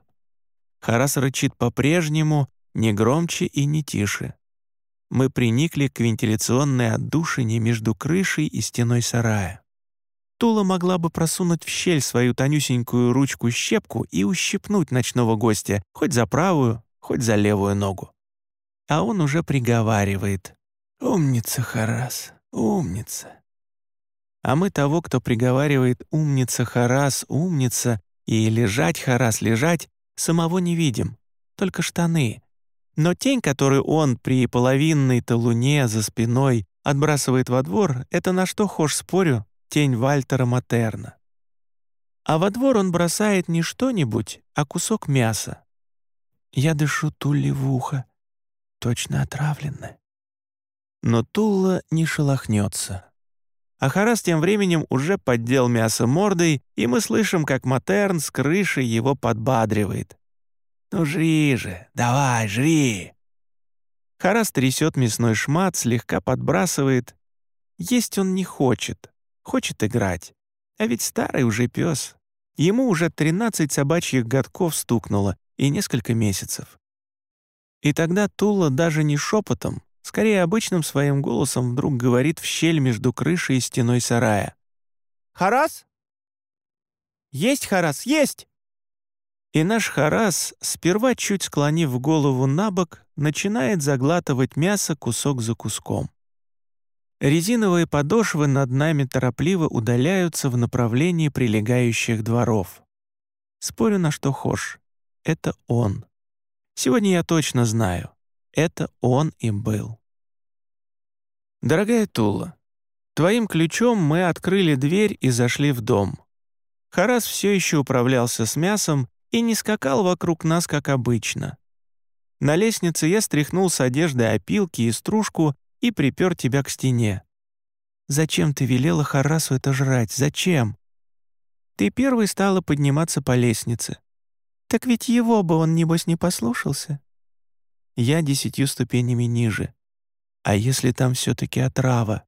Харас рычит по-прежнему, не громче и не тише. Мы приникли к вентиляционной отдушине между крышей и стеной сарая. Тула могла бы просунуть в щель свою тонюсенькую ручку-щепку и ущипнуть ночного гостя хоть за правую, хоть за левую ногу. А он уже приговаривает. «Умница, Харас, умница». А мы того, кто приговаривает «умница, Харас, умница» и «лежать, Харас, лежать», самого не видим, только штаны. Но тень, которую он при половинной-то луне за спиной отбрасывает во двор, это на что хошь спорю, тень Вальтера Матерна. А во двор он бросает не что-нибудь, а кусок мяса. Я дышу ухо. Точно отравленное. Но Тула не шелохнется. А Харас тем временем уже поддел мясо мордой, и мы слышим, как Матерн с крыши его подбадривает. «Ну жри же, давай, жри!» Харас трясет мясной шмат, слегка подбрасывает. Есть он не хочет, хочет играть. А ведь старый уже пес. Ему уже 13 собачьих годков стукнуло и несколько месяцев. И тогда Тула даже не шепотом, скорее обычным своим голосом вдруг говорит в щель между крышей и стеной сарая. «Харас?» «Есть, Харас, есть!» И наш Харас, сперва чуть склонив голову на бок, начинает заглатывать мясо кусок за куском. Резиновые подошвы над нами торопливо удаляются в направлении прилегающих дворов. Спорю на что хошь. Это он. Сегодня я точно знаю. Это он и был. Дорогая Тула, твоим ключом мы открыли дверь и зашли в дом. Харас все еще управлялся с мясом и не скакал вокруг нас, как обычно. На лестнице я стряхнул с одежды опилки и стружку и припер тебя к стене. Зачем ты велела Харасу это жрать? Зачем? Ты первый стала подниматься по лестнице. Так ведь его бы он, небось, не послушался. Я десятью ступенями ниже. А если там все-таки отрава?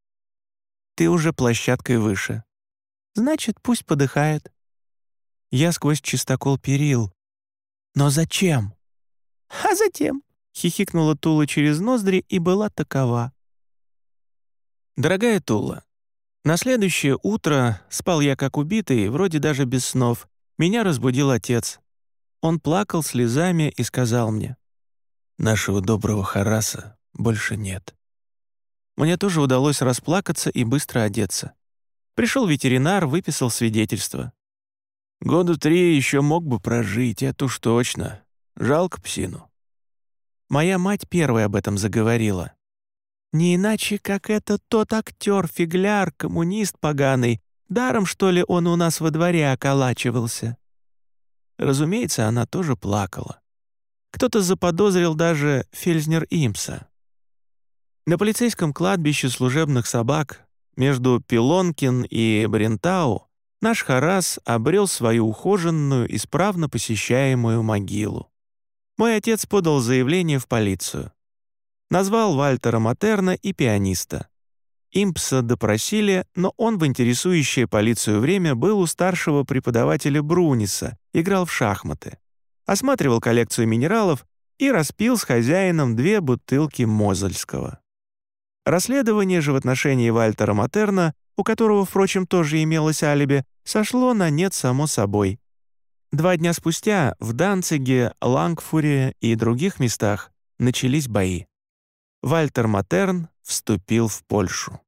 Ты уже площадкой выше. Значит, пусть подыхает. Я сквозь чистокол перил. Но зачем? А затем, хихикнула Тула через ноздри и была такова. Дорогая Тула, на следующее утро спал я как убитый, вроде даже без снов. Меня разбудил отец. Он плакал слезами и сказал мне, «Нашего доброго Хараса больше нет». Мне тоже удалось расплакаться и быстро одеться. Пришел ветеринар, выписал свидетельство. Года три еще мог бы прожить, это уж точно. Жалко псину. Моя мать первой об этом заговорила. Не иначе, как это тот актер, фигляр, коммунист поганый. Даром, что ли, он у нас во дворе околачивался? Разумеется, она тоже плакала. Кто-то заподозрил даже Фельзнер Имса. На полицейском кладбище служебных собак между Пилонкин и Брентау наш Харас обрел свою ухоженную, исправно посещаемую могилу. Мой отец подал заявление в полицию. Назвал Вальтера Матерна и пианиста. Импса допросили, но он в интересующее полицию время был у старшего преподавателя Бруниса, играл в шахматы. Осматривал коллекцию минералов и распил с хозяином две бутылки Мозельского. Расследование же в отношении Вальтера Матерна у которого, впрочем, тоже имелось алиби, сошло на нет само собой. Два дня спустя в Данциге, Лангфуре и других местах начались бои. Вальтер Матерн вступил в Польшу.